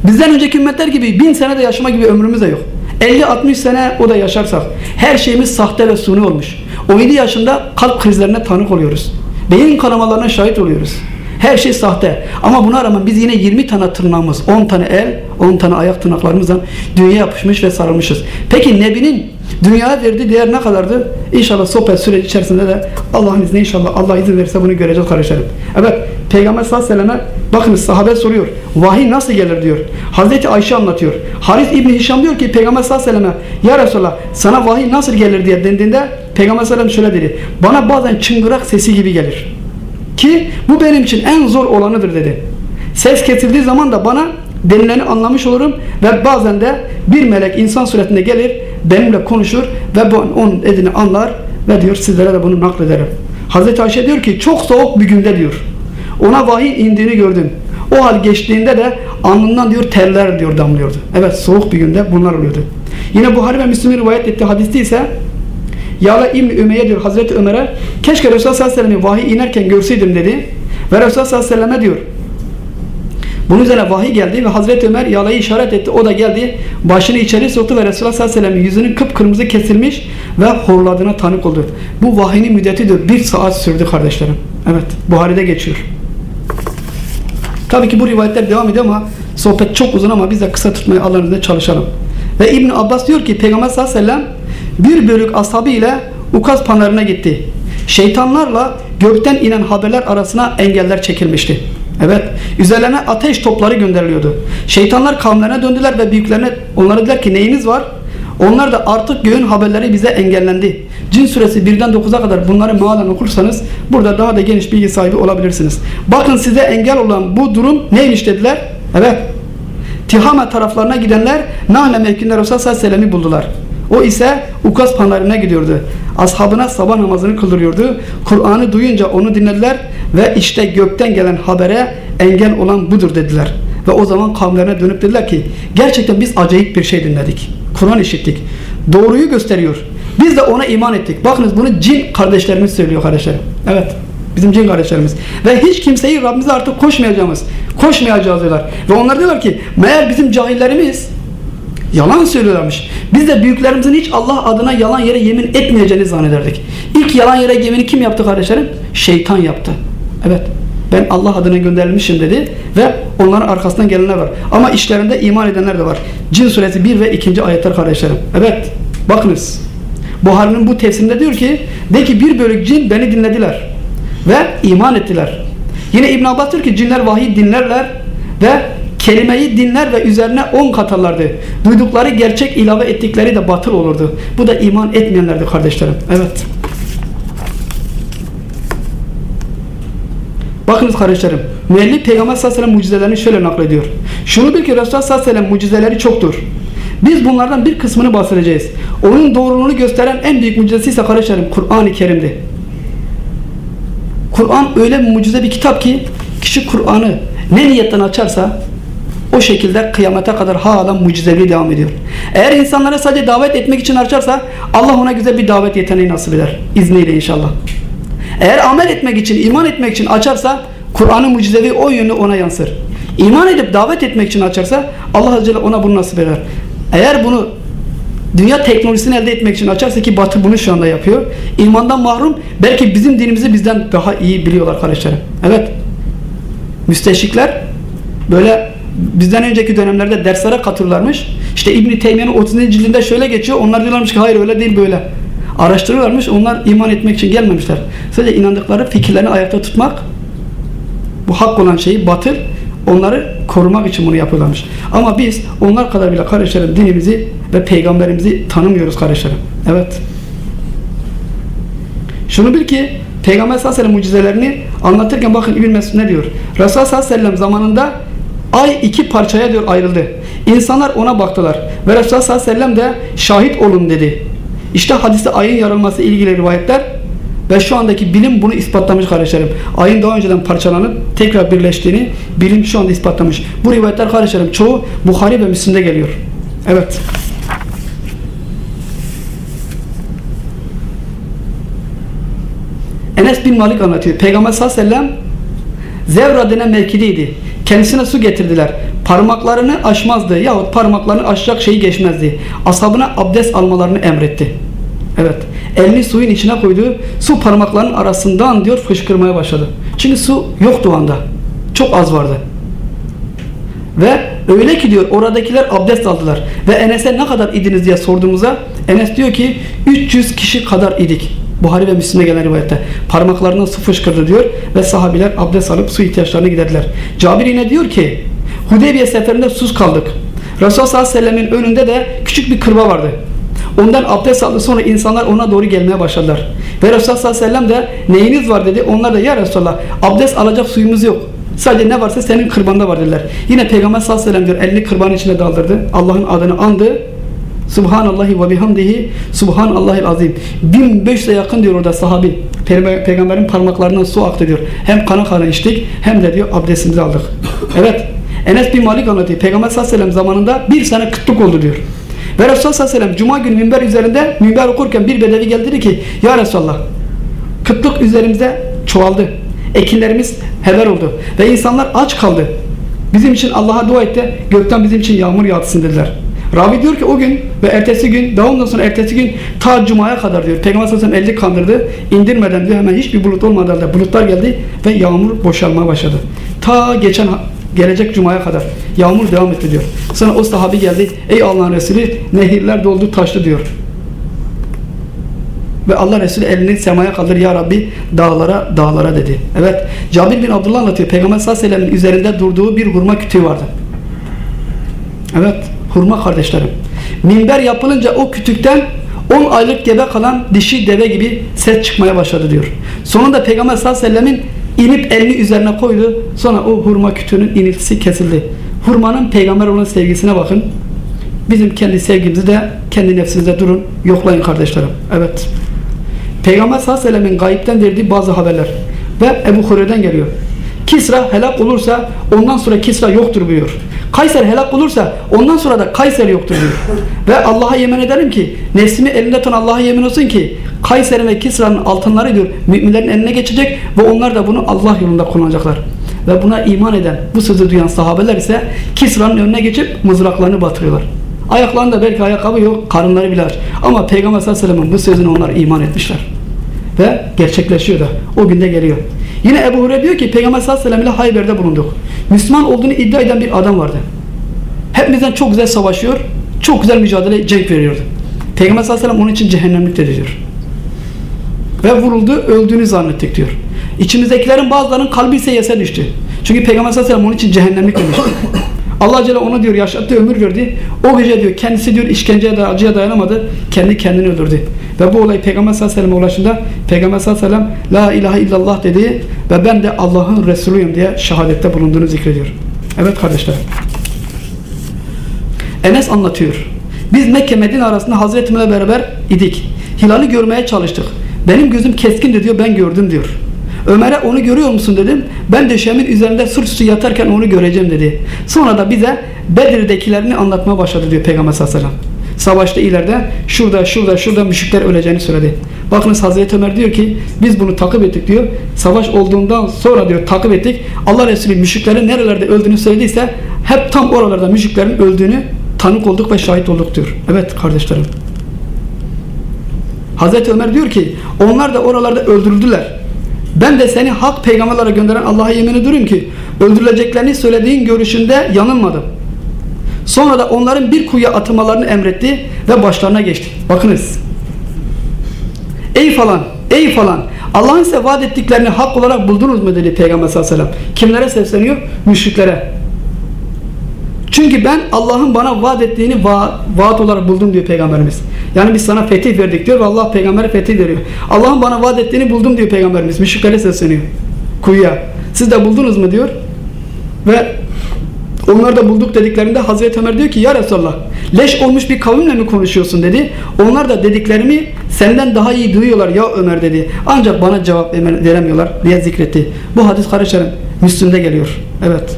Bizden önceki ümmetler gibi bin sene de yaşama gibi ömrümüz de yok. 50-60 sene o da yaşarsak her şeyimiz sahte ve suni olmuş. 17 yaşında kalp krizlerine tanık oluyoruz. Beyin kanamalarına şahit oluyoruz. Her şey sahte. Ama buna rağmen biz yine 20 tane tırnağımız, 10 tane el, 10 tane ayak tırnaklarımızdan dünya yapışmış ve sarılmışız. Peki Nebi'nin dünyaya verdiği değer ne kadardı? İnşallah sohbet süreci içerisinde de Allah'ın izniyle inşallah Allah izin verirse bunu göreceğiz kardeşlerim. Evet Peygamber sallallahu aleyhi ve selleme bakınız sahabe soruyor. Vahiy nasıl gelir diyor. Hazreti Ayşe anlatıyor. Haris İbni Hişam diyor ki Peygamber sallallahu aleyhi ve selleme Ya Resulallah sana vahiy nasıl gelir diye dendiğinde Peygamber sallallahu aleyhi ve sellem şöyle dedi. Bana bazen çıngırak sesi gibi gelir. Ki bu benim için en zor olanıdır dedi. Ses kesildiği zaman da bana denileni anlamış olurum ve bazen de bir melek insan suretinde gelir benimle konuşur ve bu, onun edini anlar ve diyor sizlere de bunu naklederim. Hazreti Ayşe diyor ki çok soğuk bir günde diyor. Ona vahiy indiğini gördüm. O hal geçtiğinde de alnından diyor terler diyor damlıyordu. Evet soğuk bir günde bunlar oluyordu. Yine Buhari ve Müslim'in rivayet ettiği hadiste ise Yala İbni Ümeyye diyor Hazreti Ömer'e keşke Resulullah sallallahu aleyhi ve sellem vahiy inerken görseydim dedi. Ve Resulullah sallallahu aleyhi ve selleme diyor bunun üzerine vahiy geldi ve Hazreti Ömer yalayı işaret etti. O da geldi. Başını içeri soktu ve Resulullah sallallahu aleyhi ve sellem yüzünün kıpkırmızı kesilmiş ve horladığına tanık oldu. Bu vahinin müddeti de bir saat sürdü kardeşlerim. Evet. Buhari'de geçiyor. Tabii ki bu rivayetler devam ediyor ama sohbet çok uzun ama biz de kısa tutmaya Allah'ın çalışalım. Ve İbn Abbas diyor ki Peygamber sallallahu aleyhi ve sellem bir bölük ashabı ile Ukaz panarına gitti. Şeytanlarla gökten inen haberler arasına engeller çekilmişti. Evet. Üzerlerine ateş topları gönderiliyordu. Şeytanlar kavimlerine döndüler ve büyüklerine onlara dediler ki neyiniz var? Onlar da artık göğün haberleri bize engellendi. Cin suresi 1'den 9'a kadar bunları mealen okursanız burada daha da geniş bilgi sahibi olabilirsiniz. Bakın size engel olan bu durum neymiş dediler? Evet. Tihame taraflarına gidenler Nahle mevkinde Resulullah sallallahu aleyhi ve buldular. O ise Ukaz panarına gidiyordu. Ashabına sabah namazını kıldırıyordu. Kur'an'ı duyunca onu dinlediler ve işte gökten gelen habere engel olan budur dediler. Ve o zaman kavimlerine dönüp dediler ki gerçekten biz acayip bir şey dinledik. Kur'an işittik. Doğruyu gösteriyor. Biz de ona iman ettik. Bakınız bunu cin kardeşlerimiz söylüyor kardeşlerim. Evet. Bizim cin kardeşlerimiz. Ve hiç kimseyi Rabbimize artık koşmayacağımız, koşmayacağız diyorlar. Ve onlar diyorlar ki meğer bizim cahillerimiz Yalan söylüyorlarmış. Biz de büyüklerimizin hiç Allah adına yalan yere yemin etmeyeceğini zannederdik. İlk yalan yere yemini kim yaptı kardeşlerim? Şeytan yaptı. Evet. Ben Allah adına gönderilmişim dedi ve onların arkasından gelenler var. Ama işlerinde iman edenler de var. Cin suresi 1 ve 2. ayetler kardeşlerim. Evet. Bakınız. Buhari'nin bu tefsirinde diyor ki de ki bir bölük cin beni dinlediler ve iman ettiler. Yine İbn Abbas diyor ki cinler vahiy dinlerler ve Kelimeyi dinler ve üzerine on katarlardı. Duydukları gerçek ilave ettikleri de batıl olurdu. Bu da iman etmeyenlerdi kardeşlerim. Evet. Bakınız kardeşlerim. Müellif Peygamber sallallahu aleyhi ve sellem mucizelerini şöyle naklediyor. Şunu bil ki Resulullah sallallahu aleyhi ve mucizeleri çoktur. Biz bunlardan bir kısmını bahsedeceğiz. Onun doğruluğunu gösteren en büyük mucizesi ise kardeşlerim Kur'an-ı Kerim'di. Kur'an öyle bir mucize bir kitap ki kişi Kur'an'ı ne niyetten açarsa o şekilde kıyamete kadar hala mucizeli devam ediyor. Eğer insanlara sadece davet etmek için açarsa Allah ona güzel bir davet yeteneği nasip eder. İzniyle inşallah. Eğer amel etmek için, iman etmek için açarsa Kur'an'ın mucizevi o yönü ona yansır. İman edip davet etmek için açarsa Allah Azze ve ona bunu nasip eder. Eğer bunu dünya teknolojisini elde etmek için açarsa ki Batı bunu şu anda yapıyor. İmandan mahrum belki bizim dinimizi bizden daha iyi biliyorlar kardeşlerim. Evet. Müsteşrikler böyle bizden önceki dönemlerde derslere katılırlarmış. İşte İbn Teymiye'nin 30. cildinde şöyle geçiyor. Onlar diyorlarmış ki hayır öyle değil böyle. Araştırıyorlarmış. Onlar iman etmek için gelmemişler. Sadece inandıkları fikirlerini ayakta tutmak bu hak olan şeyi batıl onları korumak için bunu yapıyorlarmış. Ama biz onlar kadar bile kardeşlerim dinimizi ve peygamberimizi tanımıyoruz kardeşlerim. Evet. Şunu bil ki Peygamber sallallahu aleyhi ve sellem mucizelerini anlatırken bakın İbn Mesud ne diyor? Resulullah sallallahu aleyhi ve sellem zamanında ay iki parçaya diyor ayrıldı. İnsanlar ona baktılar. Ve Resulullah sallallahu aleyhi ve sellem de şahit olun dedi. İşte hadiste ayın yarılması ilgili rivayetler ve şu andaki bilim bunu ispatlamış kardeşlerim. Ayın daha önceden parçalanıp tekrar birleştiğini bilim şu anda ispatlamış. Bu rivayetler kardeşlerim çoğu Bukhari ve Müslim'de geliyor. Evet. Enes bin Malik anlatıyor. Peygamber sallallahu aleyhi ve sellem Zevra denen mevkideydi. Kendisine su getirdiler. Parmaklarını aşmazdı yahut parmaklarını aşacak şeyi geçmezdi. Ashabına abdest almalarını emretti. Evet. Elini suyun içine koydu. Su parmaklarının arasından diyor fışkırmaya başladı. Çünkü su yoktu o anda. Çok az vardı. Ve öyle ki diyor oradakiler abdest aldılar. Ve Enes'e ne kadar idiniz diye sorduğumuzda Enes diyor ki 300 kişi kadar idik. Buhari ve Müslim'e gelen rivayette. Parmaklarından su fışkırdı diyor ve sahabiler abdest alıp su ihtiyaçlarını giderdiler. Cabir yine diyor ki Hudeybiye seferinde sus kaldık. Resulullah sallallahu aleyhi ve sellemin önünde de küçük bir kırba vardı. Ondan abdest aldı sonra insanlar ona doğru gelmeye başladılar. Ve Resulullah sallallahu aleyhi ve sellem de neyiniz var dedi. Onlar da ya Resulullah abdest alacak suyumuz yok. Sadece ne varsa senin kırbanda var dediler. Yine Peygamber sallallahu aleyhi ve sellem diyor elini kırbanın içine daldırdı. Allah'ın adını andı. Subhanallahi ve bihamdihi Subhanallahil azim. 1500'e yakın diyor orada sahabi. Peygamberin parmaklarından su aktı diyor. Hem kana kana içtik hem de diyor abdestimizi aldık. Evet. Enes bin Malik anlatıyor. Peygamber sallallahu aleyhi ve sellem zamanında bir sene kıtlık oldu diyor. Ve Resulullah sallallahu aleyhi ve sellem Cuma günü minber üzerinde minber okurken bir bedevi geldi dedi ki Ya Resulallah kıtlık üzerimize çoğaldı. Ekinlerimiz hever oldu. Ve insanlar aç kaldı. Bizim için Allah'a dua etti. Gökten bizim için yağmur yağsın dediler. Ravi diyor ki o gün ve ertesi gün daha ondan sonra ertesi gün ta Cuma'ya kadar diyor. Peygamber sallallahu aleyhi ve sellem kandırdı. İndirmeden diyor hemen hiçbir bulut olmadan da bulutlar geldi ve yağmur boşalmaya başladı. Ta geçen gelecek Cuma'ya kadar yağmur devam etti diyor. Sonra o sahabi geldi. Ey Allah'ın Resulü nehirler doldu taştı diyor. Ve Allah Resulü elini semaya kaldır ya Rabbi dağlara dağlara dedi. Evet Cabir bin Abdullah anlatıyor. Peygamber sallallahu aleyhi ve sellem'in üzerinde durduğu bir hurma kütüğü vardı. Evet hurma kardeşlerim. Minber yapılınca o kütükten 10 aylık gebe kalan dişi deve gibi ses çıkmaya başladı diyor. Sonunda Peygamber sallallahu aleyhi ve sellemin inip elini üzerine koydu. Sonra o hurma kütüğünün iniltisi kesildi. Hurmanın peygamber olan sevgisine bakın. Bizim kendi sevgimizi de kendi nefsinizde durun. Yoklayın kardeşlerim. Evet. Peygamber sallallahu aleyhi ve sellemin gayipten verdiği bazı haberler. Ve Ebu Hureyre'den geliyor. Kisra helak olursa ondan sonra Kisra yoktur buyuruyor. Kayser helak olursa ondan sonra da Kayser yoktur diyor. Ve Allah'a yemin ederim ki nefsimi elinde tutan Allah'a yemin olsun ki Kayser'in ve Kisra'nın altınları diyor müminlerin eline geçecek ve onlar da bunu Allah yolunda kullanacaklar. Ve buna iman eden bu sözü duyan sahabeler ise Kisra'nın önüne geçip mızraklarını batırıyorlar. Ayaklarında belki ayakkabı yok, karınları bile aç. Ama Peygamber sallallahu aleyhi ve sellem'in bu sözüne onlar iman etmişler. Ve gerçekleşiyor da. O günde geliyor. Yine Ebu Hureyre diyor ki Peygamber sallallahu aleyhi ve sellem ile Hayber'de bulunduk. Müslüman olduğunu iddia eden bir adam vardı. Hepimizden çok güzel savaşıyor, çok güzel mücadele, cenk veriyordu. Peygamber sallallahu aleyhi ve sellem onun için cehennemlikte diyor. Ve vuruldu, öldüğünü zannettik diyor. İçimizdekilerin bazılarının kalbi ise yese düştü. Çünkü Peygamber sallallahu aleyhi ve sellem onun için cehennemlik demişti. Allah Celle ona diyor yaşattı ömür verdi. O gece diyor kendisi diyor işkenceye acıya dayanamadı. Kendi kendini öldürdü. Ve bu olay Peygamber sallallahu aleyhi ve sellem'e ulaşında Peygamber sallallahu aleyhi ve sellem La ilahe illallah dedi ve ben de Allah'ın Resulüyüm diye şehadette bulunduğunu zikrediyor. Evet kardeşler. Enes anlatıyor. Biz Mekke Medine arasında Hazreti beraber idik. Hilali görmeye çalıştık. Benim gözüm keskindi diyor ben gördüm diyor. Ömer'e onu görüyor musun dedim. Ben döşemin üzerinde sırt üstü yatarken onu göreceğim dedi. Sonra da bize Bedir'dekilerini anlatmaya başladı diyor Peygamber sallallahu aleyhi ve sellem. Savaşta ileride şurada şurada şurada müşrikler öleceğini söyledi. Bakınız Hazreti Ömer diyor ki biz bunu takip ettik diyor. Savaş olduğundan sonra diyor takip ettik. Allah Resulü müşriklerin nerelerde öldüğünü söylediyse hep tam oralarda müşriklerin öldüğünü tanık olduk ve şahit olduk diyor. Evet kardeşlerim. Hazreti Ömer diyor ki onlar da oralarda öldürüldüler. Ben de seni hak peygamberlere gönderen Allah'a yemin ediyorum ki öldürüleceklerini söylediğin görüşünde yanılmadım. Sonra da onların bir kuyuya atılmalarını emretti ve başlarına geçti. Bakınız. Ey falan, ey falan. Allah'ın size vaat ettiklerini hak olarak buldunuz mu dedi Peygamber sallallahu aleyhi ve sellem. Kimlere sesleniyor? Müşriklere. Çünkü ben Allah'ın bana vaat ettiğini va vaat olarak buldum diyor Peygamberimiz. Yani biz sana fetih verdik diyor ve Allah peygambere fetih veriyor. Allah'ın bana vaat ettiğini buldum diyor Peygamberimiz. Müşriklere sesleniyor. Kuyuya. Siz de buldunuz mu diyor. Ve onlar da bulduk dediklerinde Hazreti Ömer diyor ki ya Resulallah leş olmuş bir kavimle mi konuşuyorsun dedi. Onlar da dediklerimi senden daha iyi duyuyorlar ya Ömer dedi. Ancak bana cevap veremiyorlar diye zikretti. Bu hadis kardeşlerim Müslüm'de geliyor. Evet.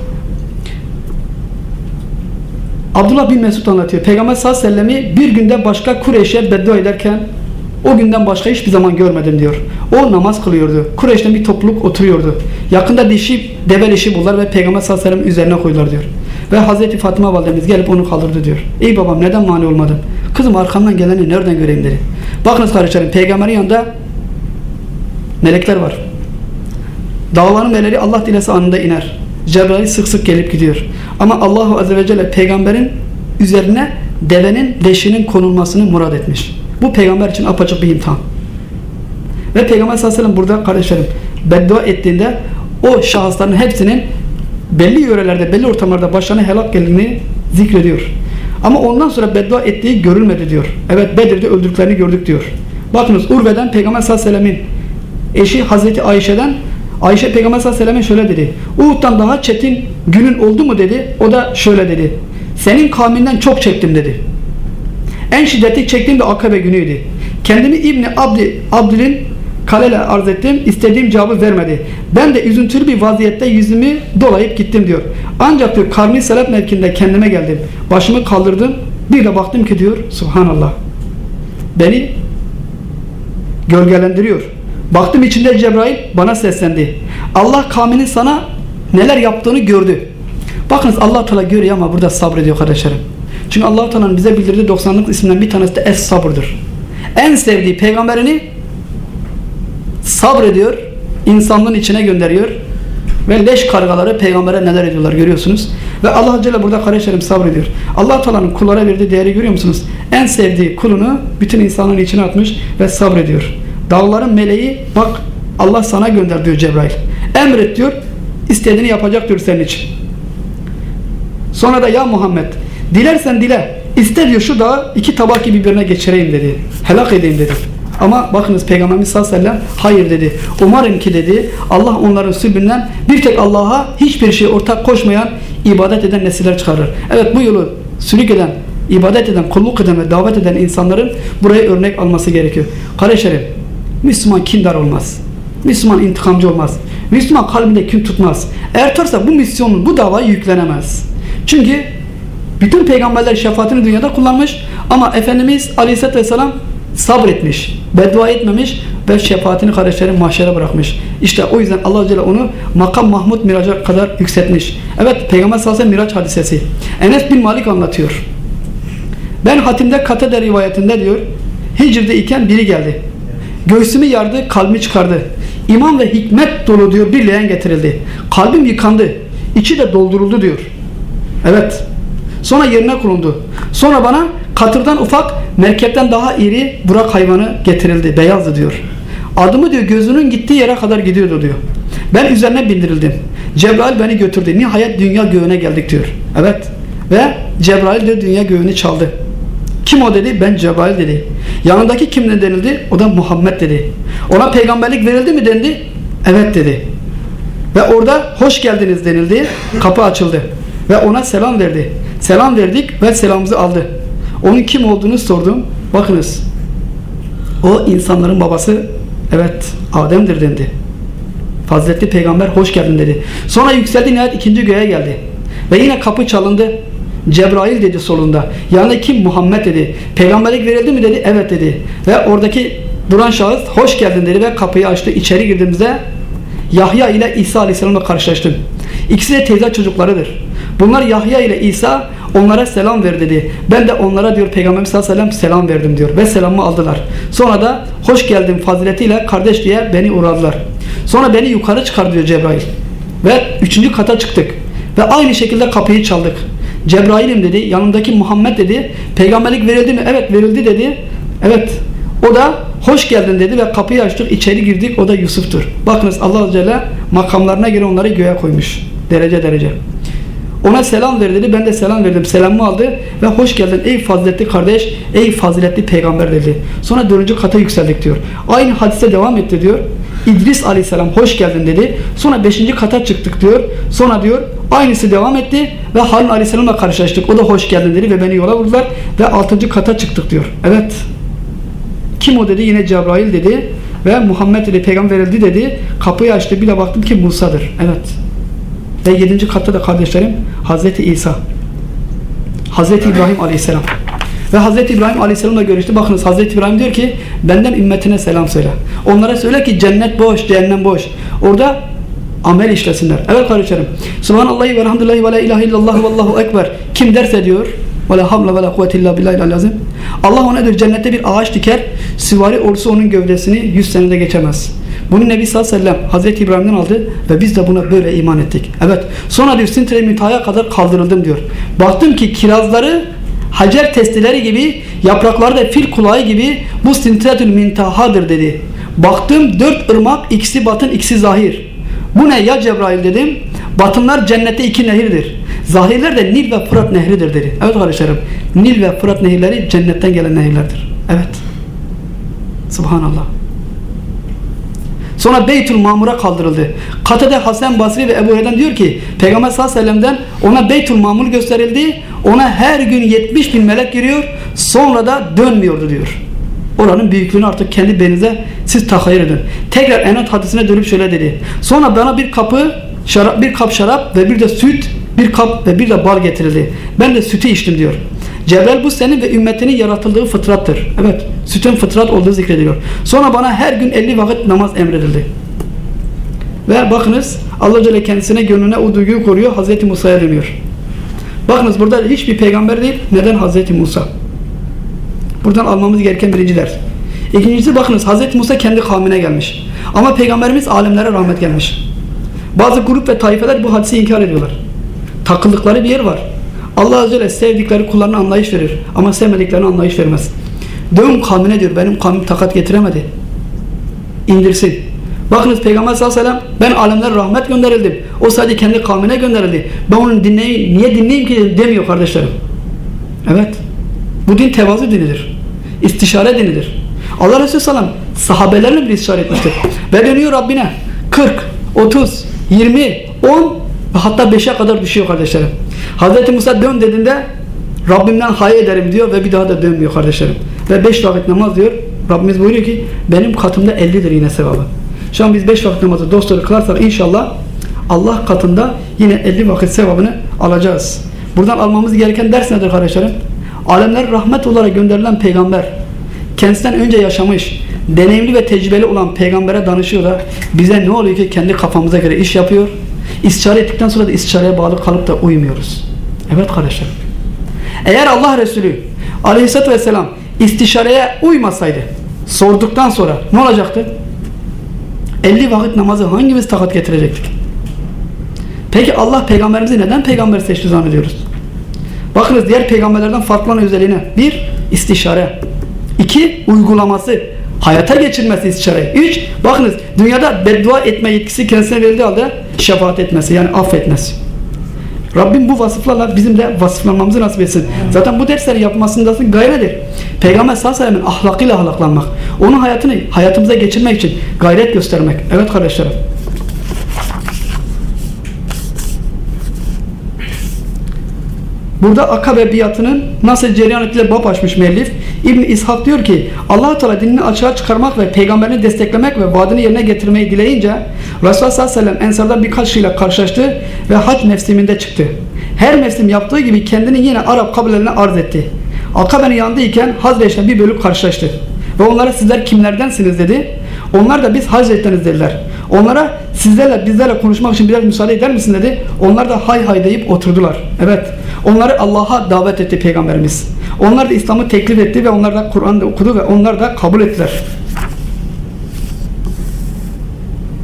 Abdullah bin Mesud anlatıyor. Peygamber sallallahu aleyhi ve sellem'i bir günde başka Kureyş'e beddua ederken o günden başka hiçbir zaman görmedim diyor. O namaz kılıyordu. Kureyş'ten bir topluluk oturuyordu. Yakında dişi deve dişi ve Peygamber sallallahu aleyhi ve sellem üzerine koydular diyor. Ve Hazreti Fatıma validemiz gelip onu kaldırdı diyor. Ey babam neden mani olmadın? Kızım arkamdan geleni nereden göreyim dedi. Bakınız kardeşlerim peygamberin yanında melekler var. Dağların meleği Allah dilese anında iner. Cebrail sık sık gelip gidiyor. Ama Allahu Azze ve Celle peygamberin üzerine devenin leşinin konulmasını murad etmiş. Bu peygamber için apaçık bir imtihan. Ve Peygamber sallallahu aleyhi ve sellem burada kardeşlerim beddua ettiğinde o şahısların hepsinin belli yörelerde, belli ortamlarda başlarına helak geldiğini zikrediyor. Ama ondan sonra beddua ettiği görülmedi diyor. Evet Bedir'de öldürdüklerini gördük diyor. Bakınız Urve'den Peygamber sallallahu aleyhi ve sellemin eşi Hazreti Ayşe'den Ayşe Peygamber sallallahu aleyhi ve sellem şöyle dedi. Uhud'dan daha çetin günün oldu mu dedi. O da şöyle dedi. Senin kavminden çok çektim dedi. En şiddetli çektiğim de Akabe günüydü. Kendimi İbni Abdi, Abdül'ün kaleyle arz ettim. İstediğim cevabı vermedi. Ben de üzüntülü bir vaziyette yüzümü dolayıp gittim diyor. Ancak diyor Karmi Selat mevkinde kendime geldim. Başımı kaldırdım. Bir de baktım ki diyor Subhanallah. Beni gölgelendiriyor. Baktım içinde Cebrail bana seslendi. Allah kavminin sana neler yaptığını gördü. Bakınız Allah Teala görüyor ama burada sabrediyor kardeşlerim. Çünkü Allah Teala'nın bize bildirdiği 90'lık isimden bir tanesi de es sabırdır. En sevdiği peygamberini sabrediyor, insanlığın içine gönderiyor ve leş kargaları peygambere neler ediyorlar görüyorsunuz. Ve Allah Celle burada kardeşlerim sabrediyor. Allah Teala'nın kullara verdiği değeri görüyor musunuz? En sevdiği kulunu bütün insanlığın içine atmış ve sabrediyor. Dağların meleği bak Allah sana gönder diyor Cebrail. Emret diyor. istediğini yapacak diyor senin için. Sonra da ya Muhammed dilersen dile. İster diyor şu dağı iki tabak gibi birbirine geçireyim dedi. Helak edeyim dedi. Ama bakınız Peygamberimiz sallallahu aleyhi ve sellem hayır dedi. Umarım ki dedi Allah onların sülbünden bir tek Allah'a hiçbir şey ortak koşmayan ibadet eden nesiller çıkarır. Evet bu yolu sülük eden, ibadet eden, kulluk eden ve davet eden insanların buraya örnek alması gerekiyor. Kardeşlerim Müslüman kindar olmaz. Müslüman intikamcı olmaz. Müslüman kalbinde kim tutmaz. Eğer tutarsa bu misyonun, bu davayı yüklenemez. Çünkü bütün peygamberler şefaatini dünyada kullanmış ama Efendimiz Aleyhisselatü Vesselam sabretmiş, beddua etmemiş ve şefaatini kardeşlerin mahşere bırakmış. İşte o yüzden Allah Celle onu makam Mahmud miraca kadar yükseltmiş. Evet Peygamber sallallahu aleyhi ve miraç hadisesi. Enes bin Malik anlatıyor. Ben hatimde Katede rivayetinde diyor, Hicr'de iken biri geldi. Göğsümü yardı, kalbimi çıkardı. İman ve hikmet dolu diyor bir leğen getirildi. Kalbim yıkandı. içi de dolduruldu diyor. Evet. Sonra yerine kuruldu. Sonra bana katırdan ufak, merkepten daha iri Burak hayvanı getirildi. Beyazdı diyor. Adımı diyor gözünün gittiği yere kadar gidiyordu diyor. Ben üzerine bindirildim. Cebrail beni götürdü. Nihayet dünya göğüne geldik diyor. Evet. Ve Cebrail de dünya göğünü çaldı. Kim o dedi? Ben Cebrail dedi. Yanındaki kim denildi? O da Muhammed dedi. Ona peygamberlik verildi mi dendi? Evet dedi. Ve orada hoş geldiniz denildi. Kapı açıldı. Ve ona selam verdi. Selam verdik ve selamımızı aldı. Onun kim olduğunu sordum. Bakınız. O insanların babası evet Adem'dir dendi. Faziletli peygamber hoş geldin dedi. Sonra yükseldi nihayet ikinci göğe geldi. Ve yine kapı çalındı. Cebrail dedi solunda. Yani kim? Muhammed dedi. Peygamberlik verildi mi dedi. Evet dedi. Ve oradaki duran şahıs hoş geldin dedi ve kapıyı açtı. İçeri girdiğimizde Yahya ile İsa Aleyhisselam'la karşılaştım. İkisi de teyze çocuklarıdır. Bunlar Yahya ile İsa onlara selam ver dedi. Ben de onlara diyor Peygamberimiz sallallahu aleyhi ve sellem selam verdim diyor. Ve selamımı aldılar. Sonra da hoş geldin faziletiyle kardeş diye beni uğradılar. Sonra beni yukarı çıkar diyor Cebrail. Ve üçüncü kata çıktık. Ve aynı şekilde kapıyı çaldık. Cebrail'im dedi. Yanındaki Muhammed dedi. Peygamberlik verildi mi? Evet verildi dedi. Evet. O da hoş geldin dedi ve kapıyı açtık. içeri girdik. O da Yusuf'tur. Bakınız Allah Celle makamlarına göre onları göğe koymuş. Derece derece. Ona selam ver dedi. Ben de selam verdim. Selamımı aldı ve hoş geldin ey faziletli kardeş, ey faziletli peygamber dedi. Sonra dördüncü kata yükseldik diyor. Aynı hadise devam etti diyor. İdris aleyhisselam hoş geldin dedi. Sonra beşinci kata çıktık diyor. Sonra diyor aynısı devam etti ve Harun aleyhisselamla karşılaştık. O da hoş geldin dedi ve beni yola vurdular ve altıncı kata çıktık diyor. Evet. Kim o dedi? Yine Cebrail dedi ve Muhammed dedi peygamber verildi dedi. Kapıyı açtı. Bir de baktım ki Musa'dır. Evet. Ve yedinci katta da kardeşlerim Hazreti İsa. Hazreti İbrahim Aleyhisselam. Ve Hazreti İbrahim Aleyhisselam'la görüştü. Bakınız Hazreti İbrahim diyor ki benden ümmetine selam söyle. Onlara söyle ki cennet boş, cehennem boş. Orada amel işlesinler. Evet kardeşlerim. Subhanallahi ve elhamdülillahi ve la ilahe illallah ve allahu ekber. Kim derse diyor ve la havle ve la kuvvete illa billahi lazım. Allah ona diyor cennette bir ağaç diker. Süvari ordusu onun gövdesini 100 senede geçemez. Bunu Nebi sallallahu aleyhi ve sellem Hazreti İbrahim'den aldı ve biz de buna böyle iman ettik. Evet. Sonra diyor Sintre müntahaya kadar kaldırıldım diyor. Baktım ki kirazları hacer testileri gibi yaprakları da fil kulağı gibi bu sintretül mintahadır dedi. Baktım dört ırmak ikisi batın ikisi zahir. Bu ne ya Cebrail dedim. Batınlar cennette iki nehirdir. Zahirler de Nil ve Fırat nehridir dedi. Evet kardeşlerim. Nil ve Fırat nehirleri cennetten gelen nehirlerdir. Evet. Subhanallah. Sonra Beytül Mamur'a kaldırıldı. Katede Hasan Basri ve Ebu Heyden diyor ki Peygamber sallallahu aleyhi ve sellem'den ona Beytül Mamur gösterildi. Ona her gün 70 bin melek giriyor. Sonra da dönmüyordu diyor. Oranın büyüklüğünü artık kendi belinize siz tahayyül edin. Tekrar Enet hadisine dönüp şöyle dedi. Sonra bana bir kapı şarap, bir kap şarap ve bir de süt, bir kap ve bir de bal getirildi. Ben de sütü içtim diyor. Cebrail bu senin ve ümmetinin yaratıldığı fıtrattır. Evet, sütün fıtrat olduğu zikrediliyor. Sonra bana her gün 50 vakit namaz emredildi. Ve bakınız Allah Celle kendisine gönlüne o duyguyu koruyor. Hazreti Musa'ya dönüyor. Bakınız burada hiçbir peygamber değil. Neden Hazreti Musa? Buradan almamız gereken birinciler. İkincisi bakınız Hazreti Musa kendi kavmine gelmiş. Ama peygamberimiz alemlere rahmet gelmiş. Bazı grup ve taifeler bu hadisi inkar ediyorlar. Takıldıkları bir yer var. Allah Azze ve sevdikleri kullarına anlayış verir. Ama sevmediklerine anlayış vermez. Dön kavmine diyor. Benim kavmim takat getiremedi. İndirsin. Bakınız Peygamber sallallahu aleyhi ve sellem ben alemlere rahmet gönderildim. O sadece kendi kavmine gönderildi. Ben onu dinleyeyim, niye dinleyeyim ki demiyor kardeşlerim. Evet. Bu din tevazu dinidir. İstişare dinidir. Allah Resulü sallam sahabelerle bir istişare etmiştir. Ve dönüyor Rabbine. 40, 30, 20, 10 ve hatta 5'e kadar düşüyor kardeşlerim. Hazreti Musa dön dediğinde Rabbimden hayır ederim diyor ve bir daha da dönmüyor kardeşlerim. Ve 5 vakit namaz diyor. Rabbimiz buyuruyor ki benim katımda 50'dir yine sevabı. Şu an biz 5 vakit namazı dostları kılarsak inşallah Allah katında yine 50 vakit sevabını alacağız. Buradan almamız gereken ders nedir kardeşlerim? Alemler rahmet olarak gönderilen peygamber kendisinden önce yaşamış, deneyimli ve tecrübeli olan peygambere danışıyor da bize ne oluyor ki kendi kafamıza göre iş yapıyor. İstişare ettikten sonra da istişareye bağlı kalıp da uymuyoruz. Evet kardeşlerim. Eğer Allah Resulü aleyhissalatü vesselam istişareye uymasaydı sorduktan sonra ne olacaktı? 50 vakit namazı hangimiz takat getirecektik? Peki Allah peygamberimizi neden peygamber seçti zannediyoruz? Bakınız diğer peygamberlerden farklı özelliğine. Bir, istişare. İki, uygulaması. Hayata geçirmesi istişare. Üç, bakınız dünyada beddua etme yetkisi kendisine verildiği halde şefaat etmesi yani affetmesi. Rabbim bu vasıflarla bizim de vasıflanmamızı nasip etsin. Zaten bu dersleri yapmasındasın gaye nedir? Peygamber sallallahu aleyhi ve sellem'in ahlakıyla ahlaklanmak. Onun hayatını hayatımıza geçirmek için gayret göstermek. Evet kardeşlerim. Burada Akabe biatının nasıl cereyan ettiğiyle bab açmış müellif. İbn İshak diyor ki allah Teala dinini açığa çıkarmak ve peygamberini desteklemek ve vaadini yerine getirmeyi dileyince Resulullah sallallahu aleyhi ve sellem Ensar'da birkaç kişiyle karşılaştı ve hac mevsiminde çıktı. Her mevsim yaptığı gibi kendini yine Arap kabilelerine arz etti. Akabe'nin yanındayken Hazreç'ten bir bölük karşılaştı. Ve onlara sizler kimlerdensiniz dedi. Onlar da biz Hazretleriz dediler. Onlara sizlerle bizlerle konuşmak için biraz müsaade eder misin dedi. Onlar da hay hay deyip oturdular. Evet. Onları Allah'a davet etti Peygamberimiz. Onlar da İslam'ı teklif etti ve onlar da Kur'an'da okudu ve onlar da kabul ettiler.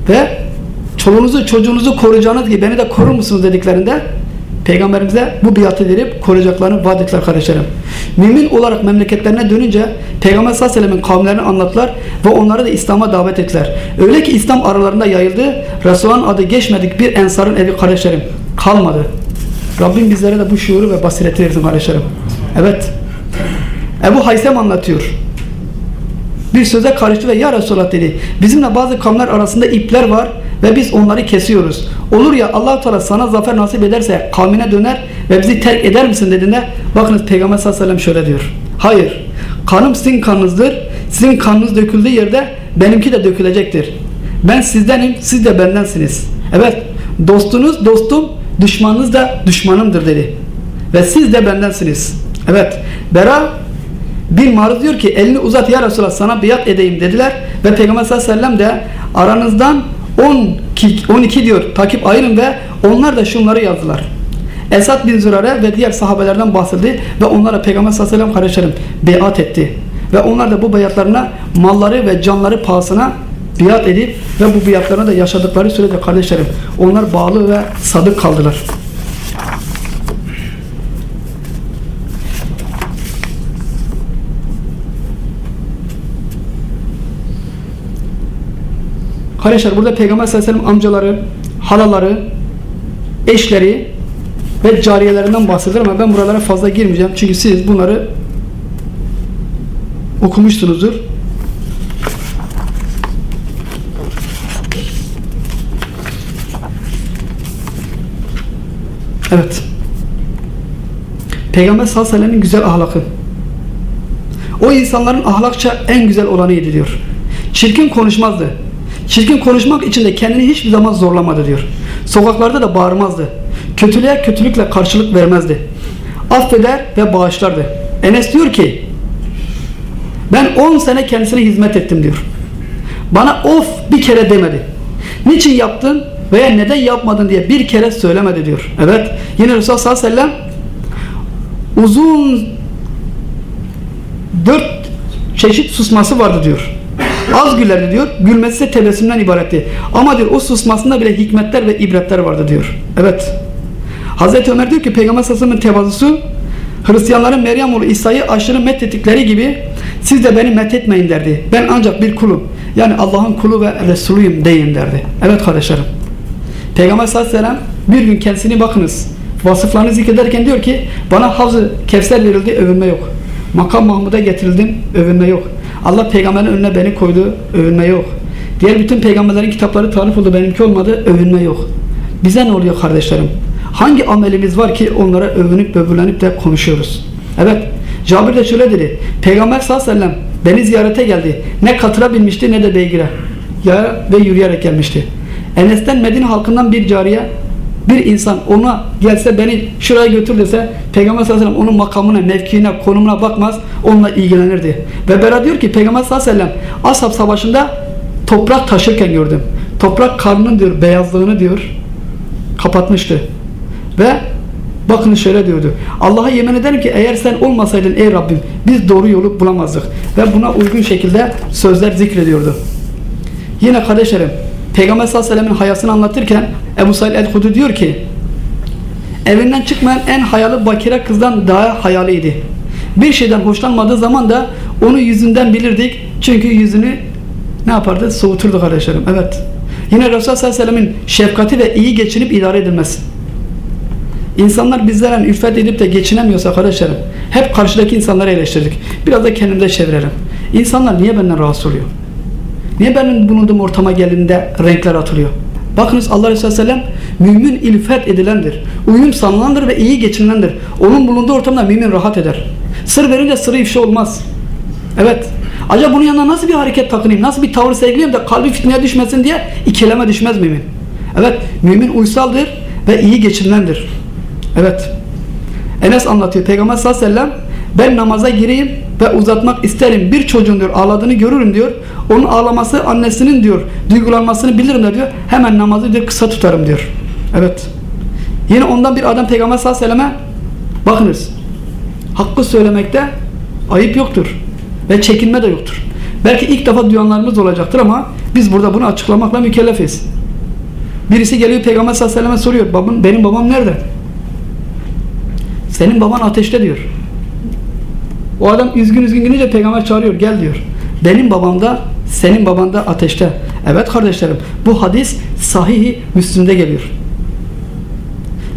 Ve çoluğunuzu çocuğunuzu koruyacağınız gibi beni de korur musunuz dediklerinde Peygamberimize bu biatı verip koruyacaklarını vaat ettiler kardeşlerim. Mümin olarak memleketlerine dönünce Peygamber sallallahu aleyhi ve sellem'in kavimlerini anlattılar ve onları da İslam'a davet ettiler. Öyle ki İslam aralarında yayıldı. Resulullah'ın adı geçmedik bir ensarın evi kardeşlerim kalmadı. Rabbim bizlere de bu şuuru ve basireti versin kardeşlerim. Evet. Ebu Haysem anlatıyor. Bir söze karıştı ve ya Resulallah dedi. Bizimle bazı kavimler arasında ipler var ve biz onları kesiyoruz. Olur ya allah Teala sana zafer nasip ederse kavmine döner ve bizi terk eder misin dediğinde bakınız Peygamber sallallahu aleyhi ve sellem şöyle diyor. Hayır. Kanım sizin kanınızdır. Sizin kanınız döküldüğü yerde benimki de dökülecektir. Ben sizdenim, siz de bendensiniz. Evet, dostunuz dostum, düşmanınız da düşmanımdır dedi. Ve siz de bendensiniz. Evet, Bera bin Maruz diyor ki elini uzat ya Resulallah sana biat edeyim dediler. Ve Peygamber sallallahu aleyhi ve sellem de aranızdan 12, 12 diyor takip ayırın ve onlar da şunları yazdılar. Esad bin Zürare ve diğer sahabelerden bahsedildi ve onlara Peygamber sallallahu aleyhi ve sellem kardeşlerim beyat etti. Ve onlar da bu beyatlarına malları ve canları pahasına biat edip ve bu biatlarına da yaşadıkları sürede kardeşlerim onlar bağlı ve sadık kaldılar. Kardeşler burada Peygamber sallallahu aleyhi ve sellem amcaları, halaları, eşleri ve cariyelerinden bahsedilir ama ben buralara fazla girmeyeceğim. Çünkü siz bunları okumuşsunuzdur. Evet. Peygamber sallallahu aleyhi ve güzel ahlakı. O insanların ahlakça en güzel olanıydı diyor. Çirkin konuşmazdı. Çirkin konuşmak için de kendini hiçbir zaman zorlamadı diyor. Sokaklarda da bağırmazdı. Kötülüğe kötülükle karşılık vermezdi. Affeder ve bağışlardı. Enes diyor ki ben 10 sene kendisine hizmet ettim diyor. Bana of bir kere demedi. Niçin yaptın veya neden yapmadın diye bir kere söylemedi diyor. Evet. Yine Resulullah sallallahu aleyhi ve sellem uzun dört çeşit susması vardı diyor. Az gülerdi diyor. Gülmesi ise tebessümden ibaretti. Ama diyor o susmasında bile hikmetler ve ibretler vardı diyor. Evet. Hazreti Ömer diyor ki Peygamber sallallahu tevazusu Hristiyanların Meryem oğlu İsa'yı aşırı methettikleri gibi siz de beni methetmeyin derdi. Ben ancak bir kulum. Yani Allah'ın kulu ve Resulüyüm deyin derdi. Evet kardeşlerim. Peygamber sallallahu aleyhi ve sellem bir gün kendisini bakınız. Vasıflarını zikrederken diyor ki bana havzı kevser verildi övünme yok. Makam Mahmud'a getirildim övünme yok. Allah peygamberin önüne beni koydu övünme yok. Diğer bütün peygamberlerin kitapları tarif oldu benimki olmadı övünme yok. Bize ne oluyor kardeşlerim? Hangi amelimiz var ki onlara övünüp böbürlenip de konuşuyoruz? Evet. Cabir de şöyle dedi. Peygamber sallallahu aleyhi ve sellem beni ziyarete geldi. Ne katıra binmişti ne de beygire. Ya ve yürüyerek gelmişti. Enes'ten Medine halkından bir cariye bir insan ona gelse beni şuraya götür dese Peygamber sallallahu aleyhi ve sellem onun makamına, mevkiine, konumuna bakmaz onunla ilgilenirdi. Ve Bera diyor ki Peygamber sallallahu aleyhi ve sellem Ashab savaşında toprak taşırken gördüm. Toprak karnının diyor beyazlığını diyor kapatmıştı. Ve bakın şöyle diyordu. Allah'a yemin ederim ki eğer sen olmasaydın ey Rabbim biz doğru yolu bulamazdık. Ve buna uygun şekilde sözler zikrediyordu. Yine kardeşlerim Peygamber sallallahu aleyhi ve sellem'in hayasını anlatırken Ebu Said el-Hudri diyor ki evinden çıkmayan en hayalı bakire kızdan daha hayaliydi. Bir şeyden hoşlanmadığı zaman da onu yüzünden bilirdik. Çünkü yüzünü ne yapardı? Soğuturdu kardeşlerim. Evet. Yine Resulullah sallallahu aleyhi ve sellemin şefkati ve iyi geçinip idare edilmesi. İnsanlar bizlerle ülfet edip de geçinemiyorsa kardeşlerim hep karşıdaki insanları eleştirdik. Biraz da kendimize çevirelim. İnsanlar niye benden rahatsız oluyor? Niye benim bulunduğum ortama geldiğinde renkler atılıyor? Bakınız Allah Resulü Sellem mümin ilfet edilendir. Uyum sağlanandır ve iyi geçinilendir. Onun bulunduğu ortamda mümin rahat eder. Sır verince sırrı ifşa olmaz. Evet. Acaba bunun yanına nasıl bir hareket takınayım? Nasıl bir tavır sergileyeyim de kalbi fitneye düşmesin diye ikileme düşmez mümin. Evet. Mümin uysaldır ve iyi geçinilendir. Evet. Enes anlatıyor. Peygamber sallallahu aleyhi ve sellem ben namaza gireyim ve uzatmak isterim. Bir çocuğun diyor ağladığını görürüm diyor. Onun ağlaması annesinin diyor duygulanmasını bilirim de diyor. Hemen namazı diyor kısa tutarım diyor. Evet. Yine ondan bir adam Peygamber sallallahu aleyhi ve selleme bakınız. Hakkı söylemekte ayıp yoktur. Ve çekinme de yoktur. Belki ilk defa duyanlarımız olacaktır ama biz burada bunu açıklamakla mükellefiz. Birisi geliyor Peygamber sallallahu aleyhi ve selleme soruyor. Babam, benim babam nerede? Senin baban ateşte diyor. O adam üzgün üzgün gidince peygamber çağırıyor gel diyor. Benim babam da senin baban da ateşte. Evet kardeşlerim bu hadis sahihi Müslüm'de geliyor.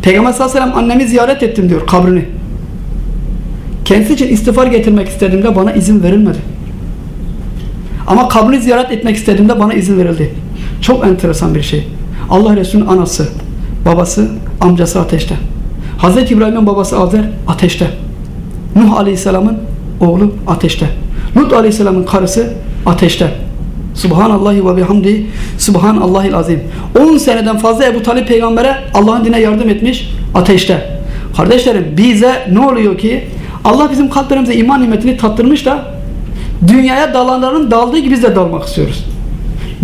Peygamber sallallahu aleyhi ve sellem annemi ziyaret ettim diyor kabrini. Kendisi için istiğfar getirmek istediğimde bana izin verilmedi. Ama kabrini ziyaret etmek istediğimde bana izin verildi. Çok enteresan bir şey. Allah Resulü'nün anası, babası, amcası ateşte. Hazreti İbrahim'in babası Azer ateşte. Nuh Aleyhisselam'ın oğlu ateşte. Lut Aleyhisselam'ın karısı ateşte. Subhanallahi ve bihamdi Subhanallahil azim. 10 seneden fazla Ebu Talip peygambere Allah'ın dine yardım etmiş ateşte. Kardeşlerim bize ne oluyor ki Allah bizim kalplerimize iman nimetini tattırmış da dünyaya dalanların daldığı gibi biz de dalmak istiyoruz.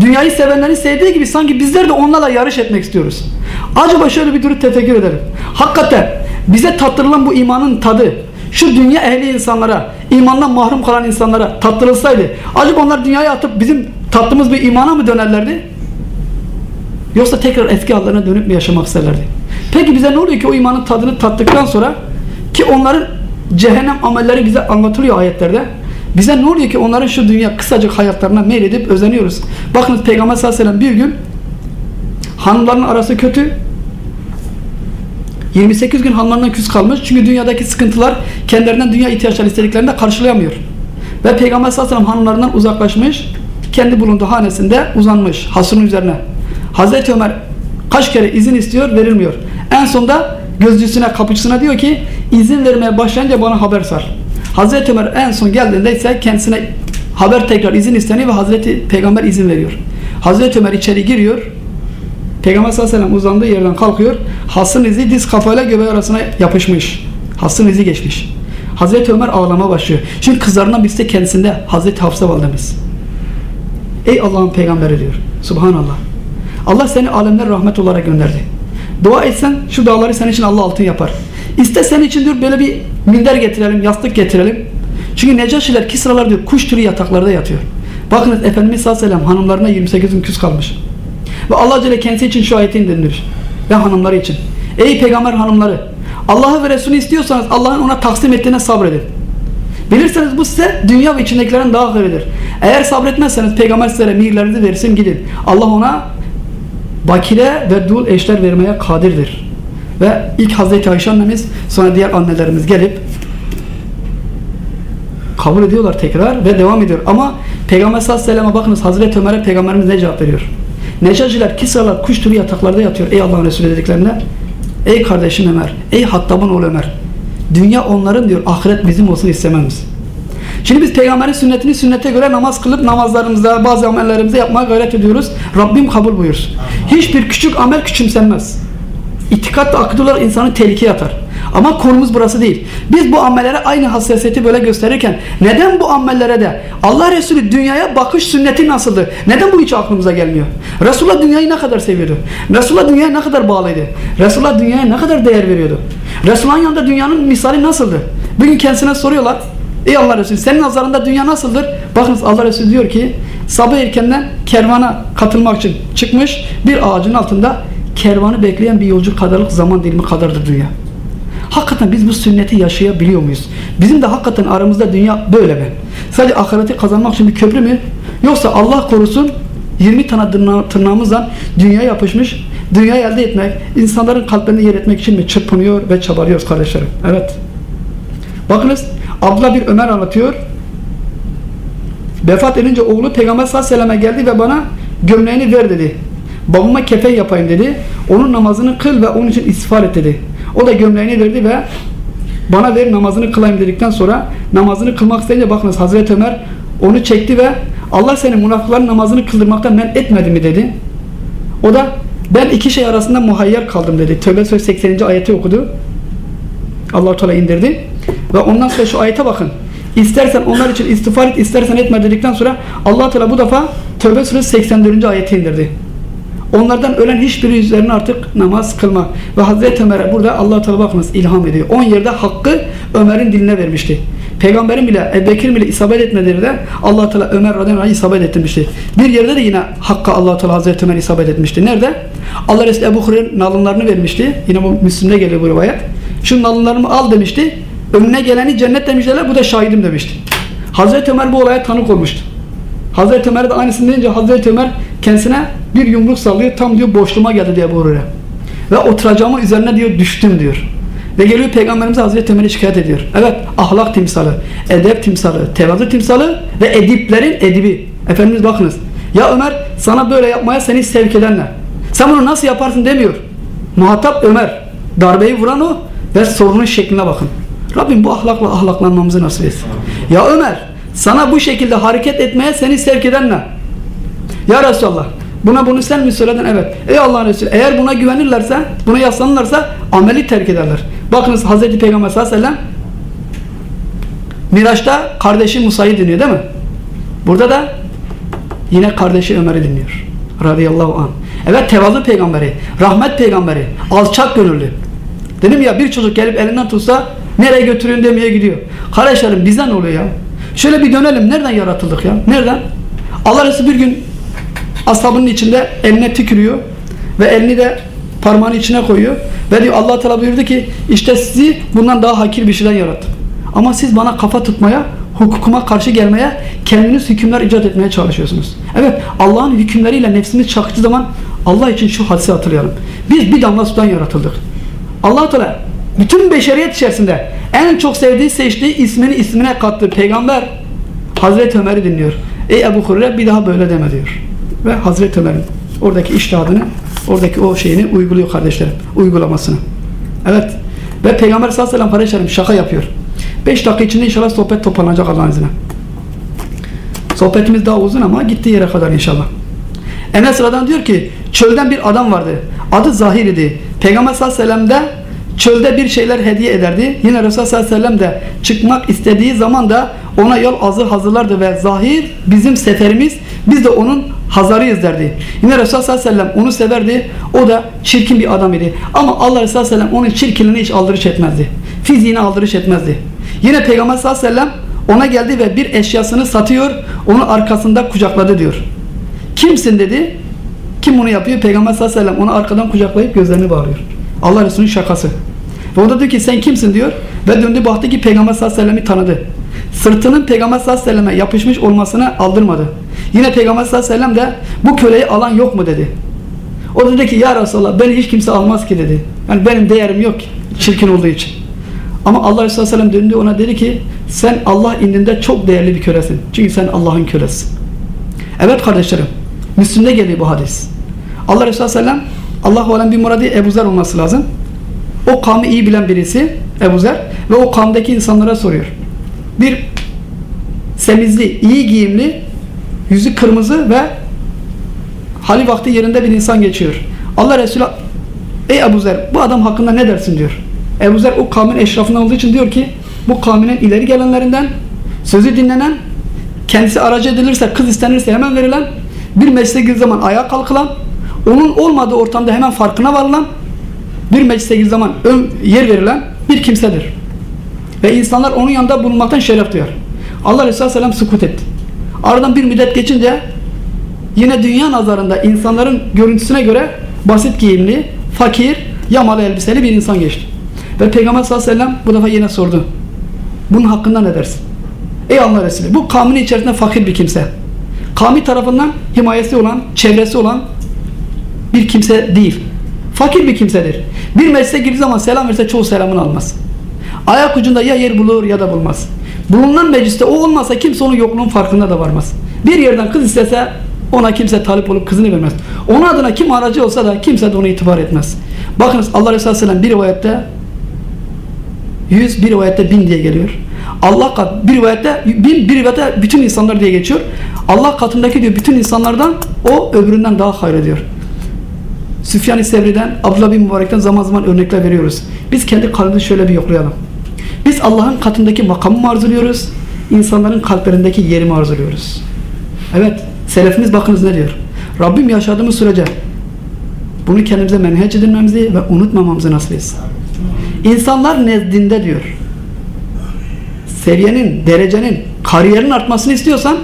Dünyayı sevenlerin sevdiği gibi sanki bizler de onlarla yarış etmek istiyoruz. Acaba şöyle bir durup tefekkür edelim. Hakikaten bize tattırılan bu imanın tadı şu dünya ehli insanlara, imandan mahrum kalan insanlara tattırılsaydı acaba onlar dünyaya atıp bizim tattığımız bir imana mı dönerlerdi? Yoksa tekrar eski hallerine dönüp mü yaşamak isterlerdi? Peki bize ne oluyor ki o imanın tadını tattıktan sonra ki onların cehennem amelleri bize anlatılıyor ayetlerde. Bize ne oluyor ki onların şu dünya kısacık hayatlarına meyledip özeniyoruz. Bakınız Peygamber sallallahu aleyhi ve sellem bir gün hanımların arası kötü 28 gün hanımlarından küs kalmış. Çünkü dünyadaki sıkıntılar kendilerinden dünya ihtiyaçları istediklerinde karşılayamıyor. Ve Peygamber sallallahu aleyhi ve sellem hanımlarından uzaklaşmış. Kendi bulunduğu hanesinde uzanmış hasırın üzerine. Hazreti Ömer kaç kere izin istiyor verilmiyor. En sonunda gözcüsüne kapıcısına diyor ki izin vermeye başlayınca bana haber sar. Hazreti Ömer en son geldiğinde ise kendisine haber tekrar izin isteniyor ve Hazreti Peygamber izin veriyor. Hazreti Ömer içeri giriyor. Peygamber sallallahu aleyhi ve sellem uzandığı yerden kalkıyor. Hasın izi diz kafayla göbeği arasına yapışmış. Hasın izi geçmiş. Hazreti Ömer ağlama başlıyor. Çünkü kızlarından birisi de kendisinde Hazreti Hafsa validemiz. Ey Allah'ın peygamberi diyor. Subhanallah. Allah seni alemler rahmet olarak gönderdi. Dua etsen şu dağları senin için Allah altın yapar. İste senin için diyor böyle bir minder getirelim, yastık getirelim. Çünkü Necaşiler, Kisralar diyor kuş türü yataklarda yatıyor. Bakınız Efendimiz sallallahu aleyhi ve sellem hanımlarına 28 gün küs kalmış. Ve Allah Celle kendisi için şu ayeti indirmiş. Ve hanımları için. Ey peygamber hanımları Allah'ı ve Resulü istiyorsanız Allah'ın ona taksim ettiğine sabredin. Bilirseniz bu size dünya ve içindekilerin daha hayırlıdır. Eğer sabretmezseniz peygamber size mirlerinizi versin gidin. Allah ona bakire ve dul eşler vermeye kadirdir. Ve ilk Hazreti Ayşe annemiz sonra diğer annelerimiz gelip kabul ediyorlar tekrar ve devam ediyor. Ama Peygamber sallallahu aleyhi ve sellem'e bakınız Hazreti Ömer'e Peygamberimiz ne cevap veriyor? Necaciler, Kisralar kuş türü yataklarda yatıyor. Ey Allah'ın Resulü dediklerinde Ey kardeşim Ömer, ey Hattab'ın oğlu Ömer. Dünya onların diyor, ahiret bizim olsun istememiz. Şimdi biz peygamberin sünnetini sünnete göre namaz kılıp namazlarımızda bazı amellerimizde yapmaya gayret ediyoruz. Rabbim kabul buyursun. Hiçbir küçük amel küçümsenmez. İtikat ve akıdırlar insanı tehlikeye atar. Ama konumuz burası değil. Biz bu amellere aynı hassasiyeti böyle gösterirken neden bu amellere de Allah Resulü dünyaya bakış sünneti nasıldı? Neden bu hiç aklımıza gelmiyor? Resulullah dünyayı ne kadar seviyordu? Resulullah dünyaya ne kadar bağlıydı? Resulullah dünyaya ne kadar değer veriyordu? Resulullah'ın yanında dünyanın misali nasıldı? Bugün kendisine soruyorlar. Ey Allah Resulü senin nazarında dünya nasıldır? Bakınız Allah Resulü diyor ki sabah erkenden kervana katılmak için çıkmış bir ağacın altında kervanı bekleyen bir yolcu kadarlık zaman dilimi kadardır dünya. Hakikaten biz bu sünneti yaşayabiliyor muyuz? Bizim de hakikaten aramızda dünya böyle mi? Sadece ahireti kazanmak için bir köprü mü? Yoksa Allah korusun 20 tane tırna tırnağımızla dünya yapışmış, dünya elde etmek, insanların kalplerini yer etmek için mi çırpınıyor ve çabalıyoruz kardeşlerim? Evet. Bakınız Abdullah bir Ömer anlatıyor. Vefat edince oğlu Peygamber sallallahu aleyhi ve geldi ve bana gömleğini ver dedi. Babama kefen yapayım dedi. Onun namazını kıl ve onun için istiğfar et dedi. O da gömleğini verdi ve bana ver namazını kılayım dedikten sonra namazını kılmak isteyince bakınız Hazreti Ömer onu çekti ve Allah senin münafıkların namazını kıldırmaktan men etmedi mi dedi. O da ben iki şey arasında muhayyer kaldım dedi. Tövbe Suresi 80. ayeti okudu. Allah Teala indirdi. Ve ondan sonra şu ayete bakın. İstersen onlar için istiğfar et, istersen etme dedikten sonra Allah Teala bu defa Tövbe Suresi 84. ayeti indirdi. Onlardan ölen hiçbiri üzerine artık namaz kılma. Ve Hazreti Ömer'e burada Allah Teala bakınız ilham ediyor. 10 yerde hakkı Ömer'in diline vermişti. Peygamberin bile Ebubekir bile isabet etmeleri de Allah Teala Ömer radıyallahu isabet etmişti. Bir yerde de yine hakka Allah Teala Hazreti Ömer isabet etmişti. Nerede? Allah Resulü Ebu Hureyre'nin nalınlarını vermişti. Yine bu Müslüm'de geliyor bu rivayet. Şu nalınlarımı al demişti. Önüne geleni cennet demişler. Bu da şahidim demişti. Hazreti Ömer bu olaya tanık olmuştu. Hazreti Ömer de aynısını deyince Hazreti Ömer kendisine bir yumruk sallıyor. Tam diyor boşluğuma geldi diye Hureyre. Ve oturacağımı üzerine diyor düştüm diyor. Ve geliyor Peygamberimiz Hazreti Ömer'e şikayet ediyor. Evet ahlak timsalı, edep timsalı, tevazu timsalı ve ediplerin edibi. Efendimiz bakınız. Ya Ömer sana böyle yapmaya seni sevk edenler. Sen bunu nasıl yaparsın demiyor. Muhatap Ömer. Darbeyi vuran o ve sorunun şekline bakın. Rabbim bu ahlakla ahlaklanmamızı nasip etsin. Ya Ömer sana bu şekilde hareket etmeye seni sevk edenler. Ya Resulallah Buna bunu sen mi söyledin? Evet. Ey Allah'ın Resulü eğer buna güvenirlerse, buna yaslanırlarsa ameli terk ederler. Bakınız Hazreti Peygamber sallallahu aleyhi ve sellem Miraç'ta kardeşi Musa'yı dinliyor değil mi? Burada da yine kardeşi Ömer'i dinliyor. Radıyallahu anh. Evet tevazu peygamberi, rahmet peygamberi, alçak gönüllü. Dedim ya bir çocuk gelip elinden tutsa nereye götürün demeye gidiyor. Kardeşlerim bizden oluyor ya. Şöyle bir dönelim. Nereden yaratıldık ya? Nereden? Allah Resulü bir gün ashabının içinde eline tükürüyor ve elini de parmağının içine koyuyor ve diyor Allah Teala buyurdu ki işte sizi bundan daha hakir bir şeyden yarattım. Ama siz bana kafa tutmaya, hukukuma karşı gelmeye, kendiniz hükümler icat etmeye çalışıyorsunuz. Evet Allah'ın hükümleriyle nefsimiz çakıştığı zaman Allah için şu hadise hatırlayalım. Biz bir damla sudan yaratıldık. Allah Teala bütün beşeriyet içerisinde en çok sevdiği, seçtiği ismini ismine kattığı peygamber Hazreti Ömer'i dinliyor. Ey Ebu Hurre bir daha böyle deme diyor ve Hazreti Ömer'in oradaki iştihadını, oradaki o şeyini uyguluyor kardeşlerim. Uygulamasını. Evet. Ve Peygamber sallallahu aleyhi ve sellem kardeşlerim şaka yapıyor. 5 dakika içinde inşallah sohbet toparlanacak Allah'ın izniyle. Sohbetimiz daha uzun ama gittiği yere kadar inşallah. Enes sıradan diyor ki çölden bir adam vardı. Adı Zahir idi. Peygamber sallallahu aleyhi ve sellem de çölde bir şeyler hediye ederdi. Yine Resulullah sallallahu aleyhi ve sellem de çıkmak istediği zaman da ona yol hazır hazırlardı ve zahir bizim seferimiz biz de onun hazarıyız derdi. Yine Resulullah sallallahu aleyhi ve sellem onu severdi. O da çirkin bir adam idi. Ama Allah Resulullah sallallahu aleyhi ve sellem onun çirkinliğine hiç aldırış etmezdi. Fiziğine aldırış etmezdi. Yine Peygamber sallallahu aleyhi ve sellem ona geldi ve bir eşyasını satıyor. Onu arkasında kucakladı diyor. Kimsin dedi. Kim bunu yapıyor? Peygamber sallallahu aleyhi ve sellem onu arkadan kucaklayıp gözlerini bağlıyor. Allah Resulü'nün şakası. Ve o da diyor ki sen kimsin diyor. Ve döndü baktı ki Peygamber sallallahu aleyhi ve sellem'i tanıdı. Sırtının Peygamber sallallahu aleyhi ve selleme yapışmış olmasını aldırmadı. Yine Peygamber sallallahu aleyhi ve sellem de bu köleyi alan yok mu dedi. O dedi ki ya Resulallah beni hiç kimse almaz ki dedi. Yani benim değerim yok ki, çirkin olduğu için. Ama Allah Resulü sallallahu aleyhi ve sellem döndü ona dedi ki sen Allah indinde çok değerli bir kölesin. Çünkü sen Allah'ın kölesisin. Evet kardeşlerim. Müslüm'de geliyor bu hadis. Allah Resulü sallallahu aleyhi ve sellem Allah alem bir muradi Ebu Zer olması lazım. O kavmi iyi bilen birisi Ebu Zer ve o kavmdeki insanlara soruyor. Bir semizli, iyi giyimli, yüzü kırmızı ve hali vakti yerinde bir insan geçiyor. Allah Resulü ey Ebu Zer bu adam hakkında ne dersin diyor. Ebu Zer o kavmin eşrafından olduğu için diyor ki bu kavminin ileri gelenlerinden sözü dinlenen kendisi aracı edilirse kız istenirse hemen verilen bir girdiği zaman ayağa kalkılan onun olmadığı ortamda hemen farkına varılan bir meclise girdiği zaman ön yer verilen bir kimsedir. Ve insanlar onun yanında bulunmaktan şeref duyar. Allah Resulü Aleyhisselam sukut etti. Aradan bir müddet geçince yine dünya nazarında insanların görüntüsüne göre basit giyimli, fakir, yamalı elbiseli bir insan geçti. Ve Peygamber sallallahu aleyhi ve sellem bu defa yine sordu. Bunun hakkında ne dersin? Ey Allah Resulü bu kavmin içerisinde fakir bir kimse. Kavmi tarafından himayesi olan, çevresi olan bir kimse değil. Fakir bir kimsedir. Bir meclise girdiği zaman selam verse çoğu selamını almaz. Ayak ucunda ya yer bulur ya da bulmaz. Bulunan mecliste o olmasa kimse onun yokluğunun farkında da varmaz. Bir yerden kız istese ona kimse talip olup kızını vermez. Onun adına kim aracı olsa da kimse de ona itibar etmez. Bakınız Allah Resulü Aleyhisselam bir rivayette 100 bir rivayette bin diye geliyor. Allah kat bir rivayette bin bir rivayette bütün insanlar diye geçiyor. Allah katındaki diyor bütün insanlardan o öbüründen daha hayır diyor. Süfyan-ı Sevri'den, Abdullah bin Mübarek'ten zaman zaman örnekler veriyoruz. Biz kendi kalbimizi şöyle bir yoklayalım. Biz Allah'ın katındaki makamı mı arzuluyoruz? İnsanların kalplerindeki yeri mi arzuluyoruz? Evet, selefimiz bakınız ne diyor? Rabbim yaşadığımız sürece bunu kendimize menheç edinmemizi ve unutmamamızı nasip etsin. İnsanlar nezdinde diyor. Seviyenin, derecenin, kariyerin artmasını istiyorsan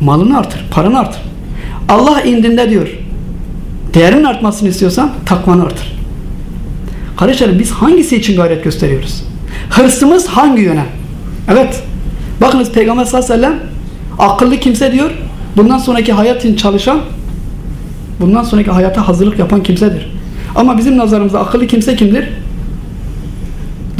malını artır, paranı artır. Allah indinde diyor. Değerin artmasını istiyorsan takvanı artır. Kardeşlerim biz hangisi için gayret gösteriyoruz? Hırsımız hangi yöne? Evet. Bakınız Peygamber sallallahu aleyhi ve sellem akıllı kimse diyor. Bundan sonraki hayat için çalışan bundan sonraki hayata hazırlık yapan kimsedir. Ama bizim nazarımızda akıllı kimse kimdir?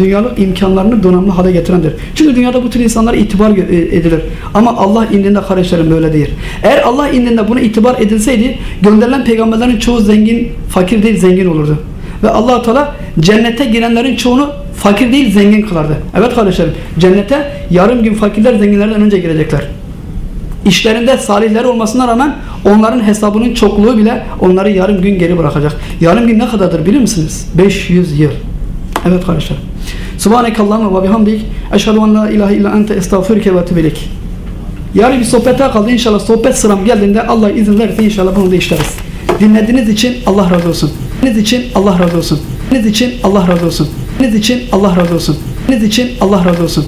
Dünyalık imkanlarını donanımlı hale getirendir. Çünkü dünyada bu tür insanlara itibar e, edilir. Ama Allah indinde kardeşlerim böyle değil. Eğer Allah indinde buna itibar edilseydi gönderilen peygamberlerin çoğu zengin, fakir değil zengin olurdu. Ve allah Teala cennete girenlerin çoğunu fakir değil zengin kılardı. Evet kardeşlerim cennete yarım gün fakirler zenginlerden önce girecekler. İşlerinde salihler olmasına rağmen onların hesabının çokluğu bile onları yarım gün geri bırakacak. Yarım gün ne kadardır bilir misiniz? 500 yıl. Evet kardeşlerim. Subhanekallahumma ve bihamdik. Eşhedü en la ilahe illa ente estağfirüke ve etübilik. Yarın bir sohbet daha kaldı. İnşallah sohbet sıram geldiğinde Allah izin verirse inşallah bunu da. Dinlediğiniz için Allah razı olsun. Dinlediğiniz için Allah razı olsun. Dinlediğiniz için Allah razı olsun. Dinlediğiniz için Allah razı olsun. Dinlediğiniz için Allah razı olsun.